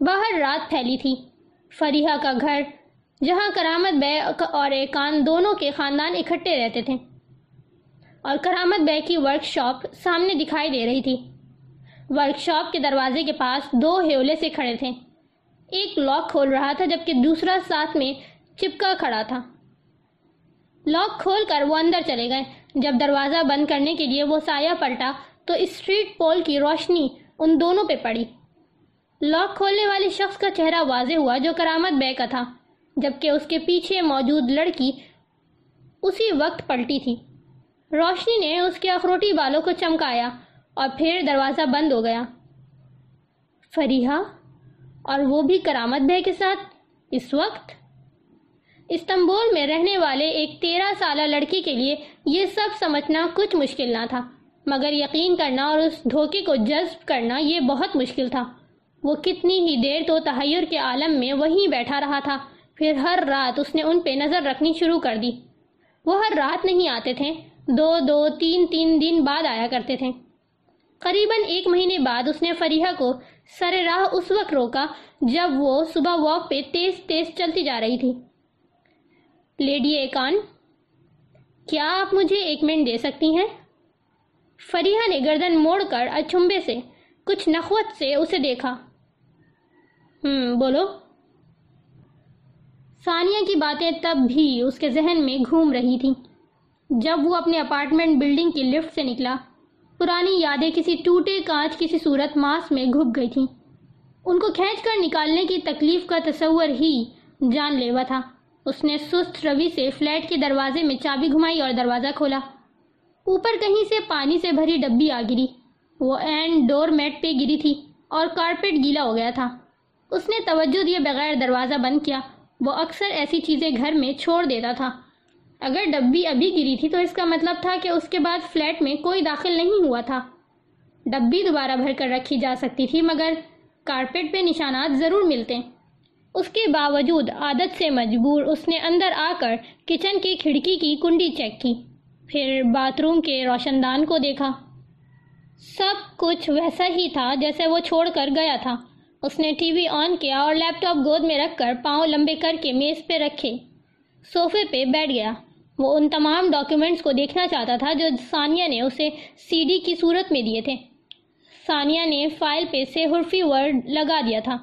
باہر رات پھیلی تھی۔ فریحہ کا گھر، جہاں کرامت بے اور ایکان دونوں کے خاندان اکٹھے رہتے تھے۔ اور کرامت بے کی ورک شاپ سامنے دکھائی دے رہی تھی۔ ورک شاپ کے دروازے کے پاس دو ہیولے سے کھڑے تھے۔ ایک لاک کھول رہا تھا، جبکہ دوسرا ساتھ میں چپکا کھڑا تھا۔ لاک کھول کر وہ اندر چلے گئے۔ جب دروازہ بند کرنے کے لیے وہ سایہ پلٹا تو اسٹریٹ پول کی روشنی ان دونوں پہ پڑی۔ لاک کھولنے والے شخص کا چہرہ واضح ہوا جو کرامت بے کا تھا جبکہ اس کے پیچھے موجود لڑکی اسی وقت پلٹی تھی۔ روشنی نے اس کے اخروٹی بالوں کو چمکایا اور پھر دروازہ بند ہو گیا۔ فریحہ؟ اور وہ بھی کرامت بے کے ساتھ؟ اس وقت؟ استنبول میں رہنے والے ایک تیرہ سالہ لڑکی کے لیے یہ سب سمجھنا کچھ مشکل نہ تھا، مگر یقین کرنا اور اس دھوکے کو جذب کرنا یہ بہت مشکل تھا۔ وہ کتنی ہی دیر تو تحیر کے عالم میں وہیں بیٹھا رہا تھا۔ پھر ہر رات اس نے ان پہ نظر رکھنی شروع کر دی۔ وہ ہر رات نہیں آتے تھے، دو دو، تین تین دن بعد آیا کرتے تھے۔ قریباً ایک مہینے بعد اس نے فریحہ کو سر راہ اس وقت روکا جب وہ صبح واک پہ تیز تیز چلتی جا رہی تھی۔ لیڈی ایکان، کیا آپ مجھے ایک منٹ دے سکتی ہیں؟ فریحہ نے گردن موڑ کر اچھمبے سے کچھ نخوت سے اسے دیکھا۔ ہم، بولو۔ ثانیہ کی باتیں تب بھی اس کے ذہن میں گھوم رہی تھی جب وہ اپنے اپارٹمنٹ بلڈنگ کی لفٹ سے نکلا، پرانی یادیں کسی ٹوٹے کانچ، کسی صورت ماس میں گھپ گئی تھیں۔ ان کو کھینچ کر نکالنے کی تکلیف کا تصور ہی جان لیوا تھا۔ اس نے سست روی سے فلیٹ کے دروازے میں چابی گھمائی اور دروازہ کھولا۔ اوپر کہیں سے پانی سے بھری ڈبی آ گری۔ وہ این ڈور میٹ پہ گری تھی اور کارپیٹ گیلا ہو گیا تھا۔ اس نے توجہ دیے بغیر دروازہ بند کیا۔ وہ اکثر ایسی چیزیں گھر میں چھوڑ دیتا تھا۔ اگر ڈبی ابھی گری تھی تو اس کا مطلب تھا کہ اس کے بعد فلیٹ میں کوئی داخل نہیں ہوا تھا۔ ڈبی دوبارہ بھر کر رکھی جا سکتی تھی، مگر کارپیٹ پہ نشانات ضرور ملتے۔ اس کے باوجود عادت سے مجبور اس نے اندر آ کر کچن کی کھڑکی کی کنڈی چیک کی۔ پھر باتھ روم کے روشن دان کو دیکھا۔ سب کچھ ویسا ہی تھا جیسے وہ چھوڑ کر گیا تھا۔ اس نے ٹی وی آن کیا اور لیپ ٹاپ گود میں رکھ کر پاؤں لمبے کر کے میز پہ رکھے۔ صوفے پہ بیٹھ گیا۔ وہ ان تمام ڈاکیومنٹس کو دیکھنا چاہتا تھا جو ثانیہ نے اسے سی ڈی کی صورت میں دیے تھے۔ ثانیہ نے فائل پہ سے حرفی ورڈ لگا دیا تھا۔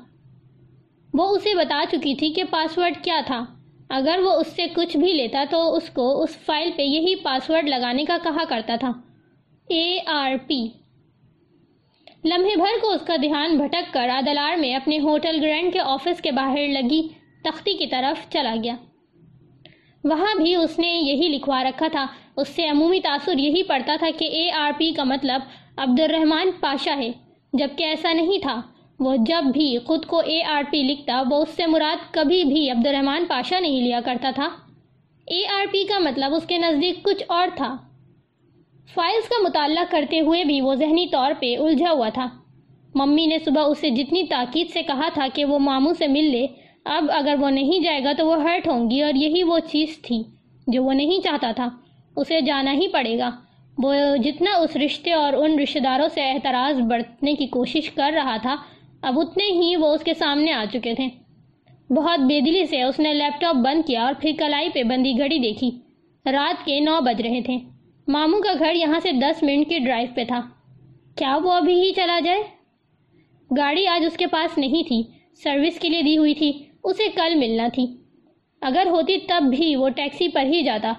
وہ اسے بتا چکی تھی کہ پاس ورڈ کیا تھا۔ اگر وہ اس سے کچھ بھی لیتا تو اس کو اس فائل پہ یہی پاس ورڈ لگانے کا کہا کرتا تھا۔ اے آر پی لمحے بھر کو اس کا دھیان بھٹک کر عدلار میں اپنے ہوٹل گرینڈ کے آفس کے باہر لگی، تختی کی طرف چلا گیا۔ وہاں بھی اس نے یہی لکھوا رکھا تھا۔ اس سے عمومی تاثر یہی پڑتا تھا کہ اے آر پی کا مطلب عبد الرحمن پاشا ہے، جبکہ ایسا نہیں تھا۔ وہ جب بھی خود کو اے آر پی لکھتا، وہ اس سے مراد کبھی بھی عبد الرحمن پاشا نہیں لیا کرتا تھا۔ اے آر پی کا مطلب اس کے نزدیک کچھ اور تھا۔ فائلز کا مطالعہ کرتے ہوئے بھی وہ ذہنی طور پہ الجھا ہوا تھا۔ ممی نے صبح اسے جتنی تاکید سے کہا تھا کہ وہ ماموں سے مل لے، اب اگر وہ نہیں جائے گا تو وہ ہرٹ ہوں گی اور یہی وہ چیز تھی جو وہ نہیں چاہتا تھا۔ اسے جانا ہی پڑے گا۔ وہ جتنا اس رشتے اور ان رشتہ داروں سے اعتراض برتنے کی کوشش کر رہا تھا، اب اتنے ہی وہ اس کے سامنے آ چکے تھے۔ بہت بے دلی سے اس نے لیپ ٹاپ بند کیا اور پھر کلائی پہ بندی گھڑی دیکھی۔ رات کے نو بج رہے تھے۔ ماموں کا گھر یہاں سے دس منٹ کی ڈرائیو پہ تھا۔ کیا وہ ابھی ہی چلا جائے؟ گاڑی آج اس کے پاس نہیں تھی۔ سروس کے لیے دی ہوئی تھی۔ اسے کل ملنا تھی۔ اگر ہوتی تب بھی وہ ٹیکسی پر ہی جاتا۔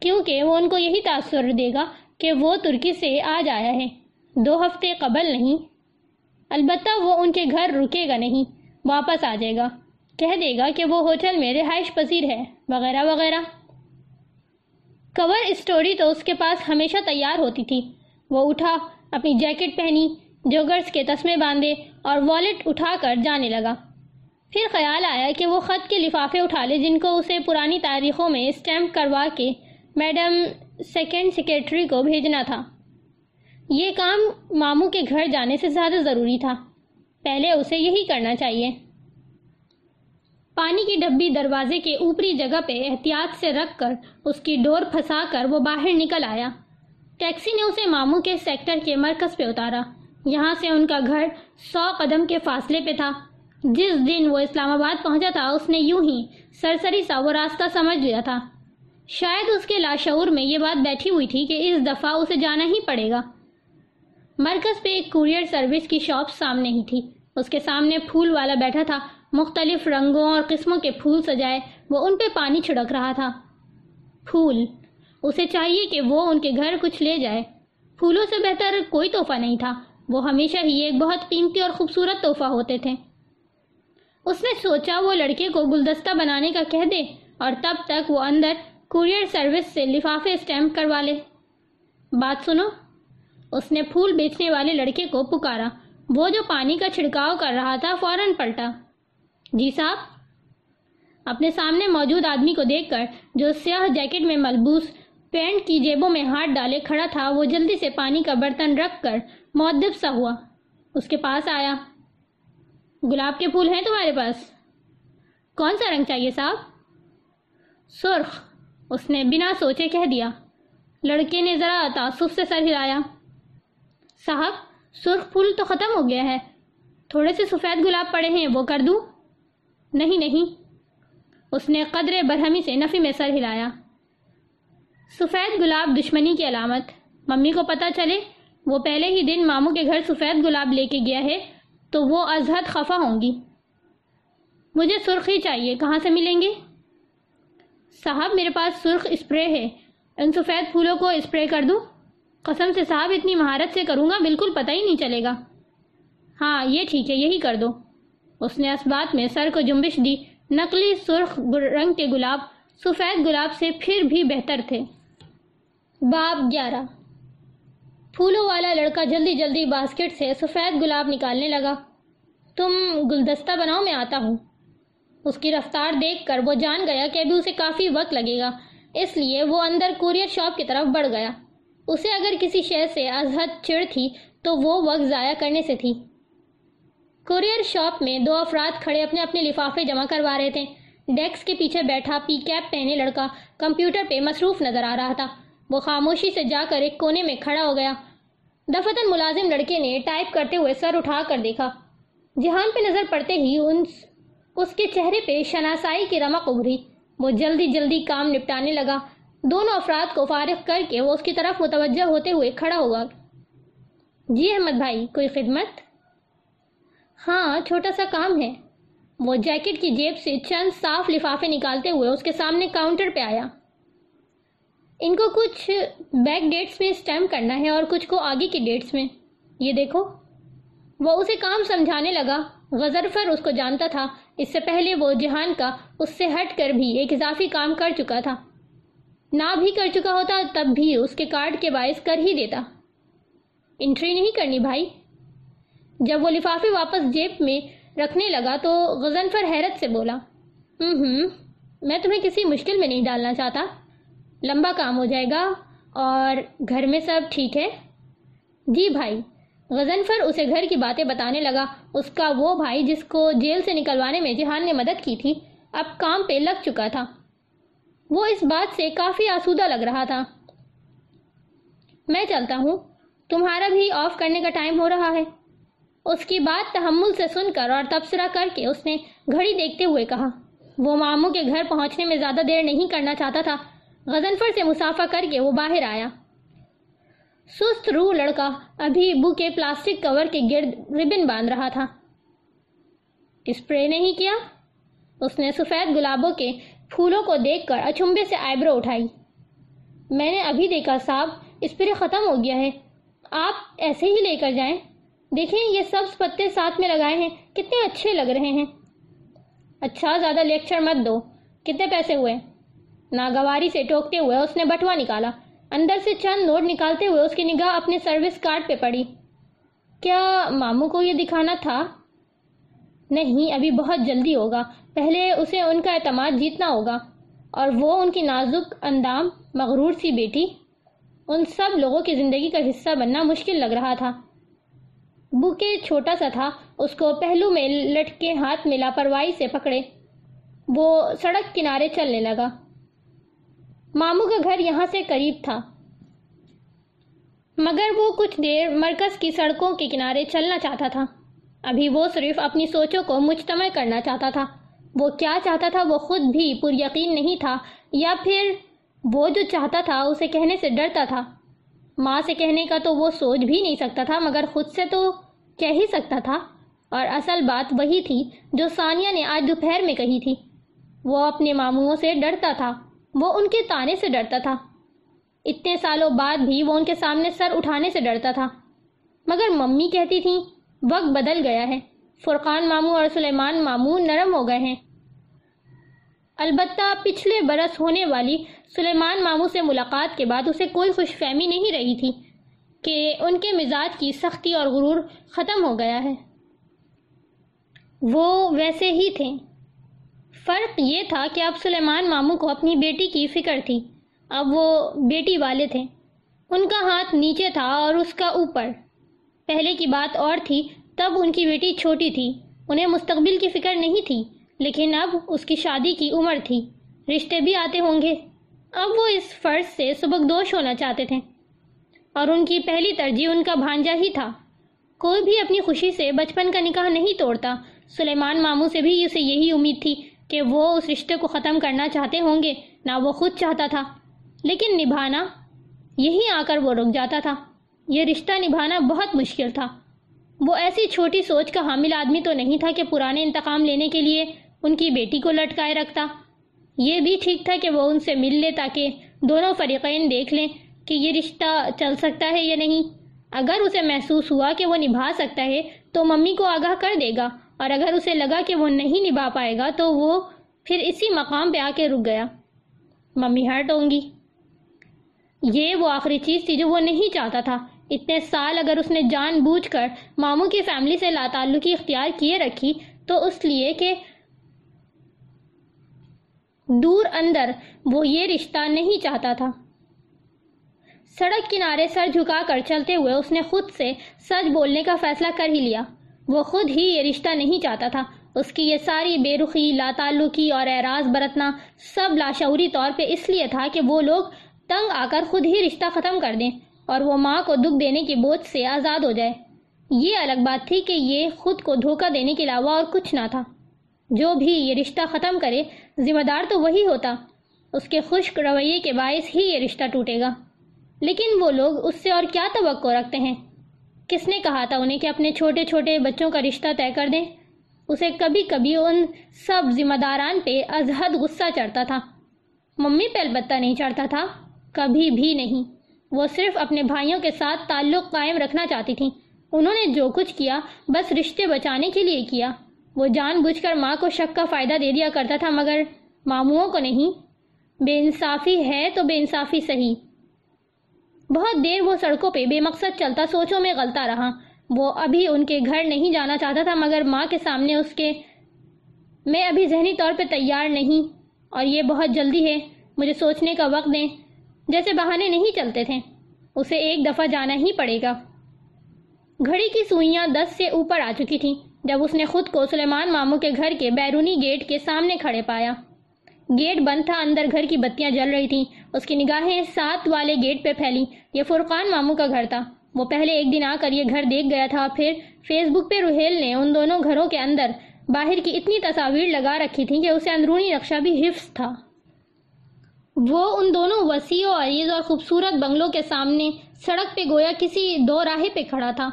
کیونکہ وہ ان کو یہی تاثر دے گا کہ وہ ترکی سے آج آیا ہے۔ دو ہفتے قبل نہیں۔ البتہ وہ ان کے گھر رکے گا نہیں۔ واپس آ جائے گا۔ کہہ دے گا کہ وہ ہوٹل میں رہائش پذیر ہے۔ وغیرہ وغیرہ۔ کور اسٹوری تو اس کے پاس ہمیشہ تیار ہوتی تھی۔ وہ اٹھا، اپنی جیکٹ پہنی، جوگرز کے تسمے باندھے اور والیٹ اٹھا کر جانے لگا۔ پھر خیال آیا کہ وہ خط کے لفافے اٹھا لے جن کو اسے پرانی تاریخوں میں اسٹیمپ کروا کے میڈم سیکنڈ سیکیٹری کو بھیجنا تھا۔ یہ کام ماموں کے گھر جانے سے زیادہ ضروری تھا۔ پہلے اسے یہی کرنا چاہیے۔ پانی کی ڈبی دروازے کے اوپری جگہ پہ احتیاط سے رکھ کر اس کی ڈور پھنسا کر وہ باہر نکل آیا۔ ٹیکسی نے اسے ماموں کے سیکٹر کے مرکز پہ اتارا۔ یہاں سے ان کا گھر سو قدم کے فاصلے پہ تھا۔ جس دن وہ اسلام آباد پہنچا تھا، اس نے یوں ہی سرسری سا وہ راستہ سمجھ لیا تھا۔ شاید اس کے لاشعور میں یہ بات بیٹھی ہوئی تھی کہ اس دفعہ اسے جانا ہی پڑے گا۔ مرکز پہ ایک کوریئر سروس کی شاپ سامنے ہی تھی۔ اس کے سامنے پھول والا بیٹھا تھا۔ مختلف رنگوں اور قسموں کے پھول سجائے وہ ان پہ پانی چھڑک رہا تھا۔ پھول، اسے چاہیے کہ وہ ان کے گھر کچھ لے جائے۔ پھولوں سے بہتر کوئی تحفہ نہیں تھا۔ وہ ہمیشہ ہی ایک بہت قیمتی اور خوبصورت تحفہ ہوتے تھے۔ اس نے سوچا وہ لڑکے کو گلدستہ بنانے کا کہہ دے اور تب تک وہ اندر کوریئر سروس سے لفافے اسٹیمپ کروا لے۔ بات سنو۔ اس نے پھول بیچنے والے لڑکے کو پکارا۔ وہ جو پانی کا چھڑکاؤ کر رہا تھا فوراً پلٹا۔ جی صاحب، اپنے سامنے موجود آدمی کو دیکھ کر جو سیاہ جیکٹ میں ملبوس پینٹ کی جیبوں میں ہاتھ ڈالے کھڑا تھا، وہ جلدی سے پانی کا برتن رکھ کر معدب سا ہوا۔ اس کے پاس آیا۔ گلاب کے پھول ہیں تمہارے پاس؟ کون سا رنگ چاہیے صاحب؟ سرخ۔ اس نے بنا سوچے کہہ دیا۔ لڑکے نے ذرا تعصف سے سر ہلایا۔ صاحب، سرخ پھول تو ختم ہو گیا ہے۔ تھوڑے سے سفید گلاب پڑے ہیں، وہ کر دوں؟ نہیں نہیں۔ اس نے قدر برہمی سے نفی میں سر ہلایا۔ سفید گلاب دشمنی کی علامت۔ ممی کو پتا چلے، وہ پہلے ہی دن ماموں کے گھر سفید گلاب لے کے گیا ہے، تو وہ ازحد خفا ہوں گی۔ مجھے سرخی چاہیے، کہاں سے ملیں گے؟ صاحب، میرے پاس سرخ اسپرے ہے۔ ان سفید پھولوں کو اسپرے کر دوں قسم سے صاحب، اتنی مہارت سے کروں گا، بالکل پتہ ہی نہیں چلے گا۔ ہاں یہ ٹھیک ہے، یہی کر دو۔ اس نے اس بات میں سر کو جنبش دی۔ نقلی سرخ رنگ کے گلاب، سفید گلاب سے پھر بھی بہتر تھے۔ باب گیارہ۔ پھولوں والا لڑکا جلدی جلدی باسکٹ سے سفید گلاب نکالنے لگا۔ تم گلدستہ بناؤ، میں آتا ہوں۔ اس کی رفتار دیکھ کر وہ جان گیا کہ ابھی اسے کافی وقت لگے گا۔ اس لیے وہ اندر کوریئر شاپ کی طرف بڑھ گیا۔ اسے اگر کسی شے سے ازحد چڑ تھی، تو وہ وقت ضائع کرنے سے تھی۔ کوریئر شاپ میں دو افراد کھڑے اپنے اپنے لفافے جمع کروا رہے تھے۔ ڈیکس کے پیچھے بیٹھا پی کیپ پہنے لڑکا کمپیوٹر پہ مصروف نظر آ رہا تھا۔ وہ خاموشی سے جا کر ایک کونے میں کھڑا ہو گیا۔ دفتن ملازم لڑکے نے ٹائپ کرتے ہوئے سر اٹھا کر دیکھا۔ جہان پہ نظر پڑتے ہی اس کے چہرے پہ شناسائی کی رمق ابھری۔ وہ جلدی جلدی کام نپٹانے لگا۔ دونوں افراد کو فارغ کر کے وہ اس کی طرف متوجہ ہوتے ہوئے کھڑا ہوا۔ جی احمد بھائی، کوئی خدمت؟ ہاں چھوٹا سا کام ہے۔ وہ جیکٹ کی جیب سے چند صاف لفافے نکالتے ہوئے اس کے سامنے کاؤنٹر پہ آیا۔ ان کو کچھ بیک ڈیٹس میں اسٹیمپ کرنا ہے اور کچھ کو آگے کی ڈیٹس میں۔ یہ دیکھو۔ وہ اسے کام سمجھانے لگا۔ غزرفر اس کو جانتا تھا۔ اس سے پہلے وہ جہان کا اس سے ہٹ کر بھی ایک اضافی کام کر چکا تھا۔ نہ بھی کر چکا ہوتا، تب بھی اس کے کارڈ کے باعث کر ہی دیتا۔ انٹری نہیں کرنی بھائی۔ جب وہ لفافے واپس جیب میں رکھنے لگا تو غزنفر حیرت سے بولا، ہم ہم، میں تمہیں کسی مشکل میں نہیں ڈالنا چاہتا۔ لمبا کام ہو جائے گا اور گھر میں سب ٹھیک ہے۔ جی بھائی غزنفر اسے گھر کی باتیں بتانے لگا۔ اس کا وہ بھائی جس کو جیل سے نکلوانے میں جہان نے مدد کی تھی، اب کام پہ لگ چکا تھا۔ وہ اس بات سے کافی آسودہ لگ رہا تھا۔ میں چلتا ہوں، تمہارا بھی آف کرنے کا ٹائم ہو رہا ہے۔ اس کی بات تحمل سے سن کر اور تبصرہ کر کے اس نے گھڑی دیکھتے ہوئے کہا، وہ ماموں کے گھر پہنچنے میں زیادہ دیر نہیں کرنا چاہتا تھا۔ غزنفر سے مسافہ کر کے وہ باہر آیا۔ سست روح لڑکا ابھی ابو کے پلاسٹک کور کے گرد ربن باندھ رہا تھا۔ اسپرے نہیں کیا؟ اس نے سفید گلابوں کے پھولوں کو دیکھ کر اچھمبے سے آئیبرو اٹھائی۔ میں نے ابھی دیکھا صاحب، اسپرے ختم ہو گیا ہے۔ آپ ایسے ہی لے کر جائیں۔ دیکھیں، یہ سب پتے ساتھ میں لگائے ہیں۔ کتنے اچھے لگ رہے ہیں۔ اچھا زیادہ لیکچر مت دو۔ کتنے پیسے ہوئے؟ ناگواری سے ٹوکتے ہوئے اس نے بٹوا نکالا۔ اندر سے چند نوٹ نکالتے ہوئے اس کی نگاہ اپنے سروس کارڈ پہ پڑی۔ کیا ماموں کو یہ دکھانا تھا؟ نہیں، ابھی بہت جلدی ہوگا۔ پہلے اسے ان کا اعتماد جیتنا ہوگا۔ اور وہ ان کی نازک، اندام، مغرور سی بیٹی، ان سب لوگوں کی زندگی کا حصہ بننا مشکل لگ رہا تھا۔ بوکے چھوٹا سا تھا، اس کو پہلو میں لٹکے ہاتھ میں لاپرواہی سے پکڑے۔ وہ سڑک کنارے چلنے لگا۔ ماموں کا گھر یہاں سے قریب تھا۔ مگر وہ کچھ دیر مرکز کی سڑکوں کے کنارے چلنا چاہتا تھا۔ ابھی وہ صرف اپنی سوچوں کو مجتمع کرنا چاہتا تھا۔ وہ کیا چاہتا تھا وہ خود بھی پر یقین نہیں تھا، یا پھر وہ جو چاہتا تھا اسے کہنے سے ڈرتا تھا۔ ماں سے کہنے کا تو وہ سوچ بھی نہیں سکتا تھا، مگر خود سے تو کہہ ہی سکتا تھا۔ اور اصل بات وہی تھی جو ثانیہ نے آج دوپہر میں کہی تھی۔ وہ اپنے ماموں سے ڈرتا تھا۔ وہ ان کے تانے سے ڈرتا تھا۔ اتنے سالوں بعد بھی وہ ان کے سامنے سر اٹھانے سے ڈرتا تھا۔ مگر ممی کہتی تھیں، وقت بدل گیا ہے۔ فرقان ماموں اور سلیمان ماموں نرم ہو گئے ہیں۔ البتہ پچھلے برس ہونے والی سلیمان ماموں سے ملاقات کے بعد اسے کوئی خوش فہمی نہیں رہی تھی۔ کہ ان کے مزاج کی سختی اور غرور ختم ہو گیا ہے۔ وہ ویسے ہی تھے۔ فرق یہ تھا کہ اب سلیمان ماموں کو اپنی بیٹی کی فکر تھی۔ اب وہ بیٹی والے تھے۔ ان کا ہاتھ نیچے تھا اور اس کا اوپر۔ پہلے کی بات اور تھی، تب ان کی بیٹی چھوٹی تھی۔ انہیں مستقبل کی فکر نہیں تھی، لیکن اب اس کی شادی کی عمر تھی۔ رشتے بھی آتے ہوں گے۔ اب وہ اس فرض سے سبکدوش ہونا چاہتے تھے۔ اور ان کی پہلی ترجیح ان کا بھانجا ہی تھا۔ کوئی بھی اپنی خوشی سے بچپن کا نکاح نہیں توڑتا۔ سلیمان ماموں سے بھی اسے یہی امید تھی کہ وہ اس رشتے کو ختم کرنا چاہتے ہوں گے، نہ وہ خود چاہتا تھا۔ لیکن نبھانا، یہی آ کر وہ رک جاتا تھا۔ یہ رشتہ نبھانا بہت مشکل تھا۔ وہ ایسی چھوٹی سوچ کا حامل آدمی تو نہیں تھا کہ پرانے انتقام لینے کے لیے ان کی بیٹی کو لٹکائے رکھتا۔ یہ بھی ٹھیک تھا کہ وہ ان سے مل لے تاکہ دونوں فریقین دیکھ لیں۔ کہ یہ رشتہ چل سکتا ہے یا نہیں؟ اگر اسے محسوس ہوا کہ وہ نبھا سکتا ہے، تو ممی کو آگاہ کر دے گا۔ اور اگر اسے لگا کہ وہ نہیں نبھا پائے گا، تو وہ پھر اسی مقام پہ آ کے رک گیا۔ ممی ہرٹ ہوں گی۔ یہ وہ آخری چیز تھی جو وہ نہیں چاہتا تھا۔ اتنے سال اگر اس نے جان بوجھ کر ماموں کی فیملی سے لاتعلقی اختیار کیے رکھی، تو اس لیے کہ دور اندر وہ یہ رشتہ نہیں چاہتا تھا۔ سڑک کنارے سر جھکا کر چلتے ہوئے اس نے خود سے سچ بولنے کا فیصلہ کر ہی لیا۔ وہ خود ہی یہ رشتہ نہیں چاہتا تھا۔ اس کی یہ ساری بے رخی لاتعلقی اور اعراض برتنا سب لاشعوری طور پہ اس لیے تھا کہ وہ لوگ تنگ آ کر خود ہی رشتہ ختم کر دیں اور وہ ماں کو دکھ دینے کی بوجھ سے آزاد ہو جائے۔ یہ الگ بات تھی کہ یہ خود کو دھوکہ دینے کے علاوہ اور کچھ نہ تھا۔ جو بھی یہ رشتہ ختم کرے، ذمہ دار تو وہی ہوتا۔ اس کے خشک رویے کے باعث ہی یہ رشتہ ٹوٹے گا۔ لیکن وہ لوگ اس سے اور کیا توقع رکھتے ہیں؟ کس نے کہا تھا انہیں کہ اپنے چھوٹے چھوٹے بچوں کا رشتہ طے کر دیں؟ اسے کبھی کبھی ان سب ذمہ داران پہ ازحد غصہ چڑھتا تھا۔ ممی پہ البتہ نہیں چڑھتا تھا۔ کبھی بھی نہیں۔ وہ صرف اپنے بھائیوں کے ساتھ تعلق قائم رکھنا چاہتی تھی انہوں نے جو کچھ کیا، بس رشتے بچانے کے لیے کیا۔ وہ جان بوجھ کر ماں کو شک کا فائدہ دے دیا کرتا تھا، مگر ماموں کو نہیں۔ بے انصافی ہے تو بے انصافی صحیح۔ بہت دیر وہ سڑکوں پہ بے مقصد چلتا سوچوں میں غلطا رہا۔ وہ ابھی ان کے گھر نہیں جانا چاہتا تھا، مگر ماں کے سامنے اس کے میں ابھی ذہنی طور پہ تیار نہیں۔ اور یہ بہت جلدی ہے، مجھے سوچنے کا وقت دیں۔ جیسے بہانے نہیں چلتے تھے، اسے ایک دفعہ جانا ہی پڑے گا۔ گھڑی کی سوئیاں دس سے اوپر آ چکی تھیں، جب اس نے خود کو سلیمان ماموں کے گھر کے بیرونی گیٹ کے سامنے کھڑے پایا۔ گیٹ بند تھا، اندر گھر کی بتیاں جل رہی تھیں۔ اس کی نگاہیں ساتھ والے گیٹ پہ پھیلی یہ فرقان ماموں کا گھر تھا۔ وہ پہلے ایک دن آ کر یہ گھر دیکھ گیا تھا، پھر فیس بک پہ روہیل نے ان دونوں گھروں کے اندر باہر کی اتنی تصاویر لگا رکھی تھی کہ اسے اندرونی نقشہ بھی حفظ تھا۔ وہ ان دونوں وسیع و عریض اور خوبصورت بنگلوں کے سامنے سڑک پہ گویا کسی دو راہے پہ کھڑا تھا۔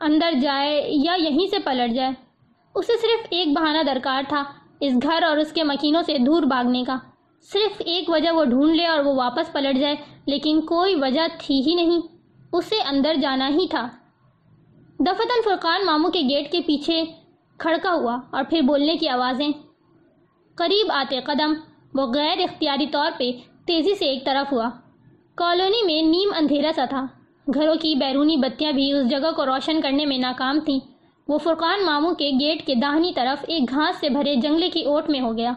اندر جائے یا یہیں سے پلٹ جائے، اسے صرف ایک بہانہ درکار تھا۔ اس گھر اور اس کے مکینوں سے دور بھاگنے کا۔ صرف ایک وجہ وہ ڈھونڈ لے اور وہ واپس پلٹ جائے، لیکن کوئی وجہ تھی ہی نہیں۔ اسے اندر جانا ہی تھا۔ دفتن فرقان ماموں کے گیٹ کے پیچھے کھڑکا ہوا اور پھر بولنے کی آوازیں۔ قریب آتے قدم، وہ غیر اختیاری طور پہ تیزی سے ایک طرف ہوا۔ کالونی میں نیم اندھیرا سا تھا۔ گھروں کی بیرونی بتیاں بھی اس جگہ کو روشن کرنے میں ناکام تھیں۔ وہ فرقان ماموں کے گیٹ کے داہنی طرف ایک گھاس سے بھرے جنگلے کی اوٹ میں ہو گیا۔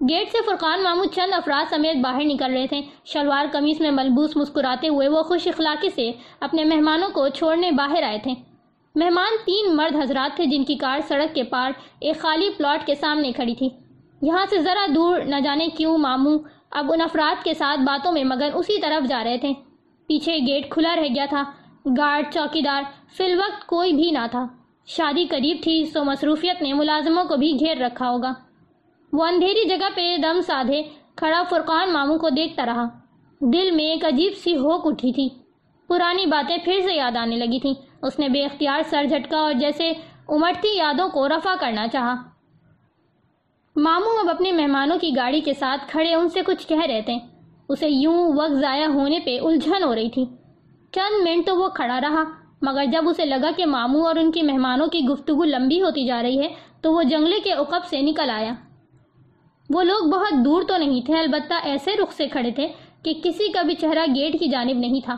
گیٹ سے فرقان ماموں چند افراد سمیت باہر نکل رہے تھے۔ شلوار قمیص میں ملبوس مسکراتے ہوئے وہ خوش اخلاقی سے اپنے مہمانوں کو چھوڑنے باہر آئے تھے۔ مہمان تین مرد حضرات تھے جن کی کار سڑک کے پار ایک خالی پلاٹ کے سامنے کھڑی تھی۔ یہاں سے ذرا دور نہ جانے کیوں ماموں اب ان افراد کے ساتھ باتوں میں مگن اسی طرف جا رہے تھے۔ پیچھے گیٹ کھلا رہ گیا تھا۔ گارڈ چوکی دار فی الوقت کوئی بھی نہ تھا۔ شادی قریب تھی، سو مصروفیت نے ملازموں کو بھی گھیر رکھا ہوگا۔ وہ اندھیری جگہ پہ دم سادھے کھڑا فرقان ماموں کو دیکھتا رہا۔ دل میں ایک عجیب سی ہوک اٹھی تھی۔ پرانی باتیں پھر سے یاد آنے لگی تھیں۔ اس نے بے اختیار سر جھٹکا اور جیسے امٹتی یادوں کو رفع کرنا چاہا۔ ماموں اب اپنے مہمانوں کی گاڑی کے ساتھ کھڑے ان سے کچھ کہہ رہے تھے۔ اسے یوں وقت ضائع ہونے پہ الجھن ہو رہی تھی۔ چند منٹ تو وہ کھڑا رہا۔ مگر جب اسے لگا کہ ماموں اور ان کی مہمانوں کی گفتگو لمبی ہوتی جا رہی ہے، تو وہ جنگلے کے عقب سے نکل آیا۔ وہ لوگ بہت دور تو نہیں تھے، البتہ ایسے رخ سے کھڑے تھے کہ کسی کا بھی چہرہ گیٹ کی جانب نہیں تھا۔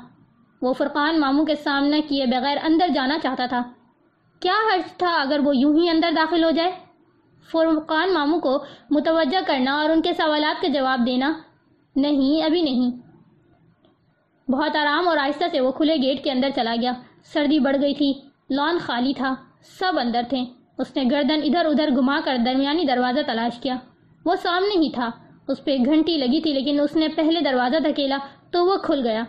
وہ فرقان ماموں کے سامنے کیے بغیر اندر جانا چاہتا تھا۔ کیا حرج تھا اگر وہ یوں ہی اندر داخل ہو جائے؟ فرقان ماموں کو متوجہ کرنا اور ان کے سوالات کے جواب دینا نہیں، ابھی نہیں۔ بہت آرام اور آہستہ سے وہ کھلے گیٹ کے اندر چلا گیا۔ سردی بڑھ گئی تھی۔ لان خالی تھا، سب اندر تھے۔ اس نے گردن ادھر ادھر گھما کر درمیانی دروازہ تلاش کیا۔ وہ سامنے ہی تھا۔ اس پہ گھنٹی لگی تھی، لیکن اس نے پہلے دروازہ دھکیلا تو وہ کھل گیا۔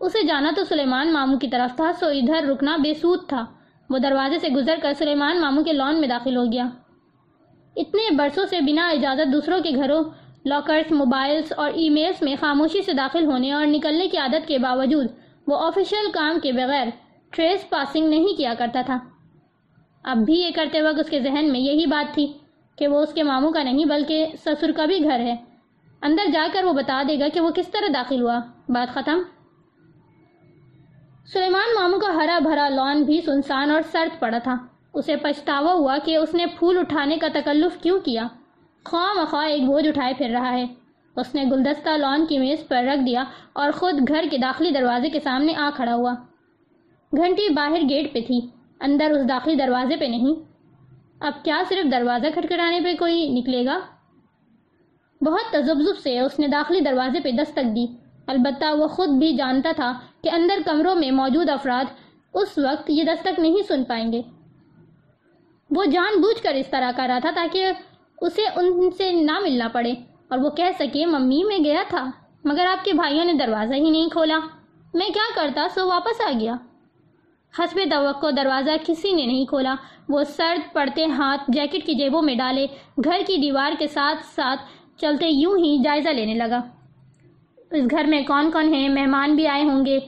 اسے جانا تو سلیمان ماموں کی طرف تھا، سو ادھر رکنا بے سود تھا۔ وہ دروازے سے گزر کر سلیمان ماموں کے لان میں داخل ہو گیا۔ اتنے برسوں سے بنا اجازت دوسروں کے گھروں، لاکرز، موبائلز اور ای میلز میں خاموشی سے داخل ہونے اور نکلنے کی عادت کے باوجود وہ آفیشیل کام کے بغیر ٹریس پاسنگ نہیں کیا کرتا تھا۔ اب بھی یہ کرتے وقت اس کے ذہن میں یہی بات تھی کہ وہ اس کے ماموں کا نہیں بلکہ سسر کا بھی گھر ہے۔ اندر جا کر وہ بتا دے گا کہ وہ کس طرح داخل ہوا۔ بات ختم۔ سلیمان ماموں کا ہرا بھرا لان بھی سنسان اور سرد پڑا تھا۔ اسے پچھتاوا ہوا کہ اس نے پھول اٹھانے کا تکلف کیوں کیا۔ خواہ مخواہ ایک بوجھ اٹھائے پھر رہا ہے۔ اس نے گلدستہ لان کی میز پر رکھ دیا اور خود گھر کے داخلی دروازے کے سامنے آ کھڑا ہوا۔ گھنٹی باہر گیٹ پہ تھی، اندر اس داخلی دروازے پہ نہیں۔ اب کیا صرف دروازہ کھٹکھٹانے پہ کوئی نکلے گا؟ بہت تجبزب سے اس نے داخلی دروازے پہ دستک دی۔ البتہ وہ خود بھی جانتا تھا کہ اندر کمروں میں موجود افراد اس وقت یہ دستک نہیں سن پائیں گے۔ وہ جان بوجھ کر اس طرح کر رہا تھا تاکہ اسے ان سے نہ ملنا پڑے اور وہ کہہ سکے، ممی میں گیا تھا، مگر آپ کے بھائیوں نے دروازہ ہی نہیں کھولا۔ میں کیا کرتا سو واپس آ گیا۔ حسب توقع دروازہ کسی نے نہیں کھولا۔ وہ سرد پڑتے ہاتھ جیکٹ کی جیبوں میں ڈالے۔ گھر کی دیوار کے ساتھ ساتھ چلتے یوں ہی جائزہ لینے لگا۔ اس گھر میں کون کون ہیں؟ مہمان بھی آئے ہوں گے۔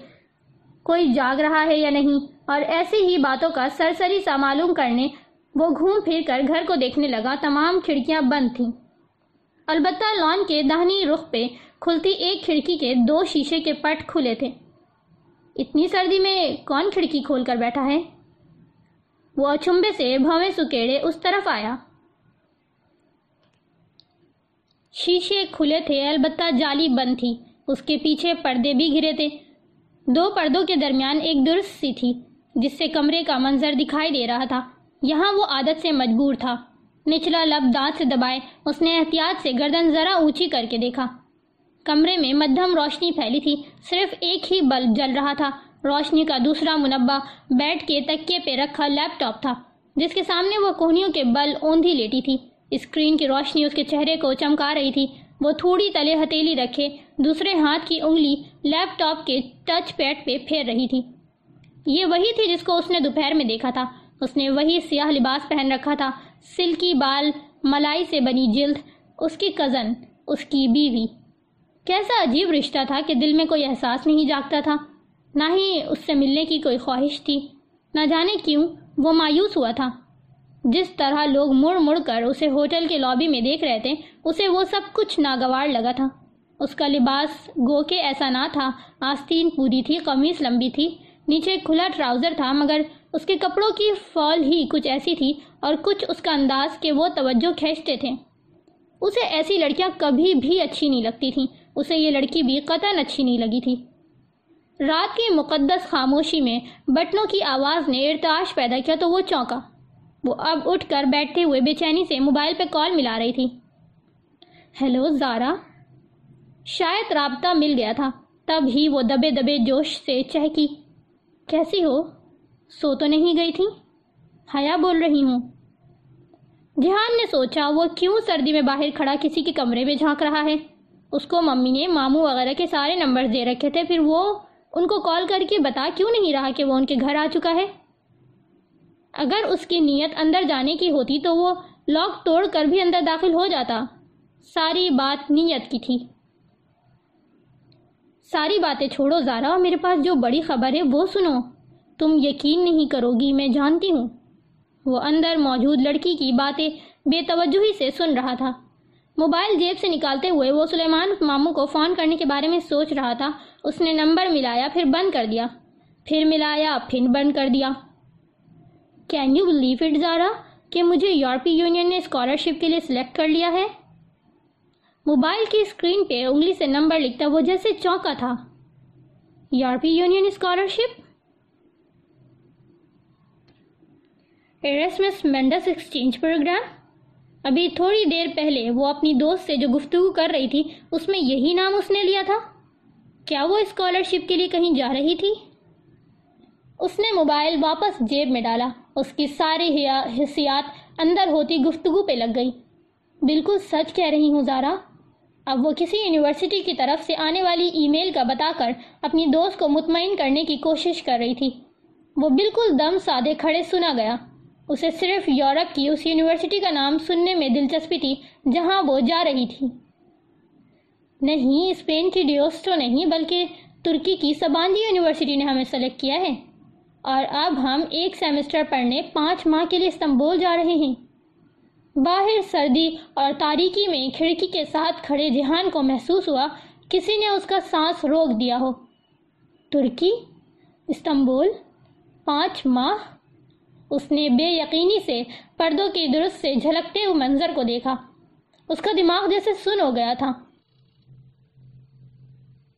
کوئی جاگ رہا ہے یا نہیں؟ اور ایسی ہی باتوں کا سرسری سا معلوم کرنے، وہ گھوم پھر کر گھر کو دیکھنے لگا۔ تمام کھڑکیاں بند تھیں۔ البتہ لان کے دہنی رخ پہ کھلتی ایک کھڑکی کے دو شیشے کے پٹ کھلے تھے۔ اتنی سردی میں کون کھڑکی کھول کر بیٹھا ہے؟ وہ اچھمبے سے بھویں سکیڑے اس طرف آیا۔ شیشے کھلے تھے، البتہ جالی بند تھی۔ اس کے پیچھے پردے بھی گھرے تھے۔ دو پردوں کے درمیان ایک درست سی تھی، جس سے کمرے کا منظر دکھائی دے رہا تھا۔ یہاں وہ عادت سے مجبور تھا۔ نچلا لب دانت سے دبائے، اس نے احتیاط سے گردن ذرا اونچی کر کے دیکھا۔ کمرے میں مدھم روشنی پھیلی تھی۔ صرف ایک ہی بلب جل رہا تھا۔ روشنی کا دوسرا منبع بیٹھ کے تکیے پہ رکھا لیپ ٹاپ تھا، جس کے سامنے وہ کوہنیوں کے بل اوندھی لیٹی تھی۔ اسکرین کی روشنی اس کے چہرے کو چمکا رہی تھی۔ وہ تھوڑی تلے ہتیلی رکھے دوسرے ہاتھ کی انگلی لیپ ٹاپ کے ٹچ پیڈ پہ پھیر رہی تھی۔ یہ وہی تھی جس کو اس نے دوپہر میں دیکھا تھا۔ اس نے وہی سیاہ لباس پہن رکھا تھا، سلکی بال، ملائی سے بنی جلد، اس کی کزن، اس کی بیوی۔ کیسا عجیب رشتہ تھا کہ دل میں کوئی احساس نہیں جاگتا تھا۔ نہ ہی اس سے ملنے کی کوئی خواہش تھی۔ نہ جانے کیوں وہ مایوس ہوا تھا۔ جس طرح لوگ مڑ مڑ کر اسے ہوٹل کے لابی میں دیکھ رہے تھے، اسے وہ سب کچھ ناگوار لگا تھا۔ اس کا لباس گو کے ایسا نہ تھا۔ آستین پوری تھی، قمیص لمبی تھی۔ نیچے کھلا ٹراؤزر تھا، مگر اس کے کپڑوں کی فال ہی کچھ ایسی تھی اور کچھ اس کا انداز کہ وہ توجہ کھینچتے تھے۔ اسے ایسی لڑکیاں کبھی بھی اچھی نہیں لگتی تھیں۔ اسے یہ لڑکی بھی قطن اچھی نہیں لگی تھی۔ رات کی مقدس خاموشی میں بٹنوں کی آواز نے ارتعاش پیدا کیا تو وہ چونکا۔ وہ اب اٹھ کر بیٹھتے ہوئے بے چینی سے موبائل پہ کال ملا رہی تھی۔ ہیلو، زارا۔ شاید رابطہ مل گیا تھا۔ تب ہی وہ دبے دبے جوش سے چہکی۔ کیسی ہو؟ سو تو نہیں گئی تھی؟ حیا بول رہی ہوں۔ جہان نے سوچا وہ کیوں سردی میں باہر کھڑا کسی کے کمرے میں جھانک رہا ہے۔ اس کو ممی نے ماموں وغیرہ کے سارے نمبر دے رکھے تھے، پھر وہ ان کو کال کر کے بتا کیوں نہیں رہا کہ وہ ان کے گھر آ چکا ہے؟ اگر اس کی نیت اندر جانے کی ہوتی تو وہ لاک توڑ کر بھی اندر داخل ہو جاتا۔ ساری بات نیت کی تھی۔ ساری باتیں چھوڑو زارا میرے پاس جو بڑی خبر ہے وہ سنو۔ تم یقین نہیں کرو گی، میں جانتی ہوں۔ وہ اندر موجود لڑکی کی باتیں بے توجہی سے سن رہا تھا۔ موبائل جیب سے نکالتے ہوئے وہ سلیمان ماموں کو فون کرنے کے بارے میں سوچ رہا تھا۔ اس نے نمبر ملایا، پھر بند کر دیا۔ پھر ملایا، پھر بند کر دیا۔ Can you believe it Zara کہ مجھے یورپی یونین نے اسکالرشپ کے لیے سلیکٹ کر لیا ہے؟ موبائل کی اسکرین پہ انگلی سے نمبر لکھتا وہ جیسے چونکا تھا۔ یورپی union scholarship? Erasmus Mundus exchange program ابھی تھوڑی دیر پہلے وہ اپنی دوست سے جو گفتگو کر رہی تھی، اس میں یہی نام اس نے لیا تھا؟ کیا وہ اسکالرشپ کے لیے کہیں جا رہی تھی؟ اس نے موبائل واپس جیب میں ڈالا۔ اس کی ساری حصیات اندر ہوتی گفتگو پہ لگ گئی۔ بالکل سچ کہہ رہی ہوں، زارا۔ اب وہ کسی یونیورسٹی کی طرف سے آنے والی ای میل کا بتا کر اپنی دوست کو مطمئن کرنے کی کوشش کر رہی تھی۔ وہ بالکل دم سادے کھڑے سنا گیا۔ اسے صرف یورپ کی اس یونیورسٹی کا نام سننے میں دلچسپی تھی جہاں وہ جا رہی تھی۔ نہیں، اسپین کی ڈیوسٹو نہیں، بلکہ ترکی کی سبانجی یونیورسٹی نے ہمیں سلیکٹ کیا ہے۔ اور اب ہم ایک سیمسٹر پڑھنے پانچ ماہ کے لیے استنبول جا رہے ہیں۔ باہر سردی اور تاریکی میں کھڑکی کے ساتھ کھڑے جہان کو محسوس ہوا، کسی نے اس کا سانس روک دیا ہو۔ ترکی، استنبول، پانچ ماہ۔ اس نے بے یقینی سے پردوں کی درست سے جھلکتے ہوئے منظر کو دیکھا۔ اس کا دماغ جیسے سن ہو گیا تھا۔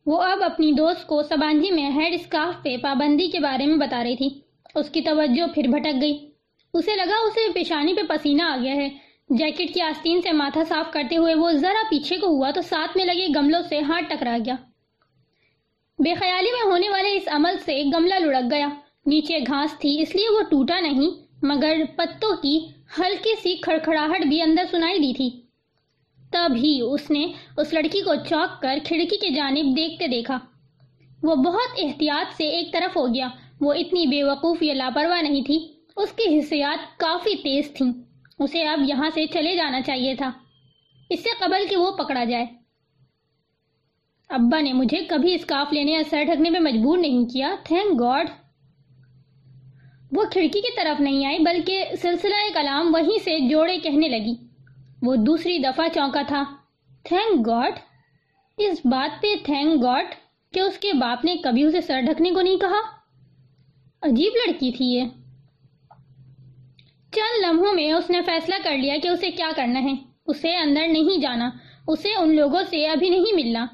وہ اب اپنی دوست کو سبانجی میں ہیڈ اسکارف پہ پابندی کے بارے میں بتا رہی تھی۔ اس کی توجہ پھر بھٹک گئی۔ اسے لگا اسے پیشانی پہ پسینہ آ گیا ہے۔ جیکٹ کی آستین سے ماتھا صاف کرتے ہوئے وہ ذرا پیچھے کو ہوا تو ساتھ میں لگے گملوں سے ہاتھ ٹکرا گیا۔ بے خیالی میں ہونے والے اس عمل سے گملہ لڑک گیا۔ نیچے گھاس تھی، اس لیے وہ ٹوٹا نہیں، مگر پتوں کی ہلکی سی کھڑکھڑاہٹ بھی اندر سنائی دی تھی۔ تب ہی اس نے اس لڑکی کو چوک کر کھڑکی کے جانب دیکھتے دیکھا۔ وہ بہت احتیاط سے ایک طرف ہو گیا۔ وہ اتنی بے وقوف یا لاپرواہ نہیں تھی، اس کی حصیات کافی تیز تھیں۔ اسے اب یہاں سے چلے جانا چاہیے تھا۔ اس سے قبل کہ وہ پکڑا جائے۔ ابا نے مجھے کبھی اسکارف لینے یا سر ڈھکنے میں مجبور نہیں کیا۔ تھینک گاڈ وہ کھڑکی کی طرف نہیں آئی، بلکہ سلسلہ کلام وہیں سے جوڑے کہنے لگی۔ وہ دوسری دفعہ چونکا تھا۔ Thank God. اس بات پہ تھینک گاڈ کہ اس کے باپ نے کبھی اسے سر ڈھکنے کو نہیں کہا۔ عجیب لڑکی تھی یہ۔ چند لمحوں میں اس نے فیصلہ کر لیا کہ اسے کیا کرنا ہے۔ اسے اندر نہیں جانا، اسے ان لوگوں سے ابھی نہیں ملنا۔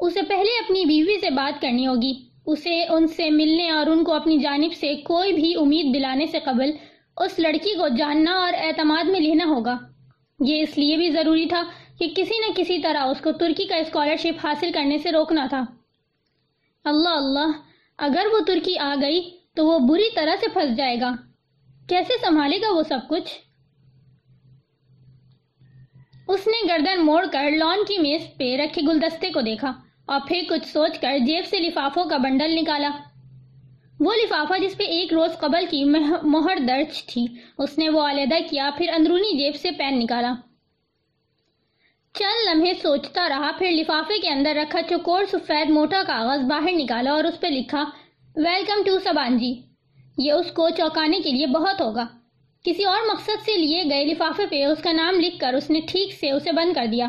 اسے پہلے اپنی بیوی سے بات کرنی ہوگی۔ اسے ان سے ملنے اور ان کو اپنی جانب سے کوئی بھی امید دلانے سے قبل اس لڑکی کو جاننا اور اعتماد میں لینا ہوگا۔ یہ اس لیے بھی ضروری تھا کہ کسی نہ کسی طرح اس کو ترکی کا اسکالرشپ حاصل کرنے سے روکنا تھا۔ اللہ اللہ، اگر وہ ترکی آ گئی تو وہ بری طرح سے پھنس جائے گا۔ کیسے سنبھالے گا وہ سب کچھ؟ اس نے گردن موڑ کر لان کی میز پہ رکھے گلدستے کو دیکھا۔ اور پھر کچھ سوچ کر جیب سے لفافوں کا بنڈل نکالا۔ وہ لفافہ جس پہ ایک روز قبل کی مہر درج تھی، اس نے وہ علیحدہ کیا، پھر اندرونی جیب سے پین نکالا۔ چند لمحے سوچتا رہا، پھر لفافے کے اندر رکھا چکور سفید موٹا کاغذ باہر نکالا اور اس پہ لکھا ویلکم ٹو سبانجی یہ اس کو چوکانے کے لیے بہت ہوگا۔ کسی اور مقصد سے لیے گئے لفافے پہ اس کا نام لکھ کر اس نے ٹھیک سے اسے بند کر دیا۔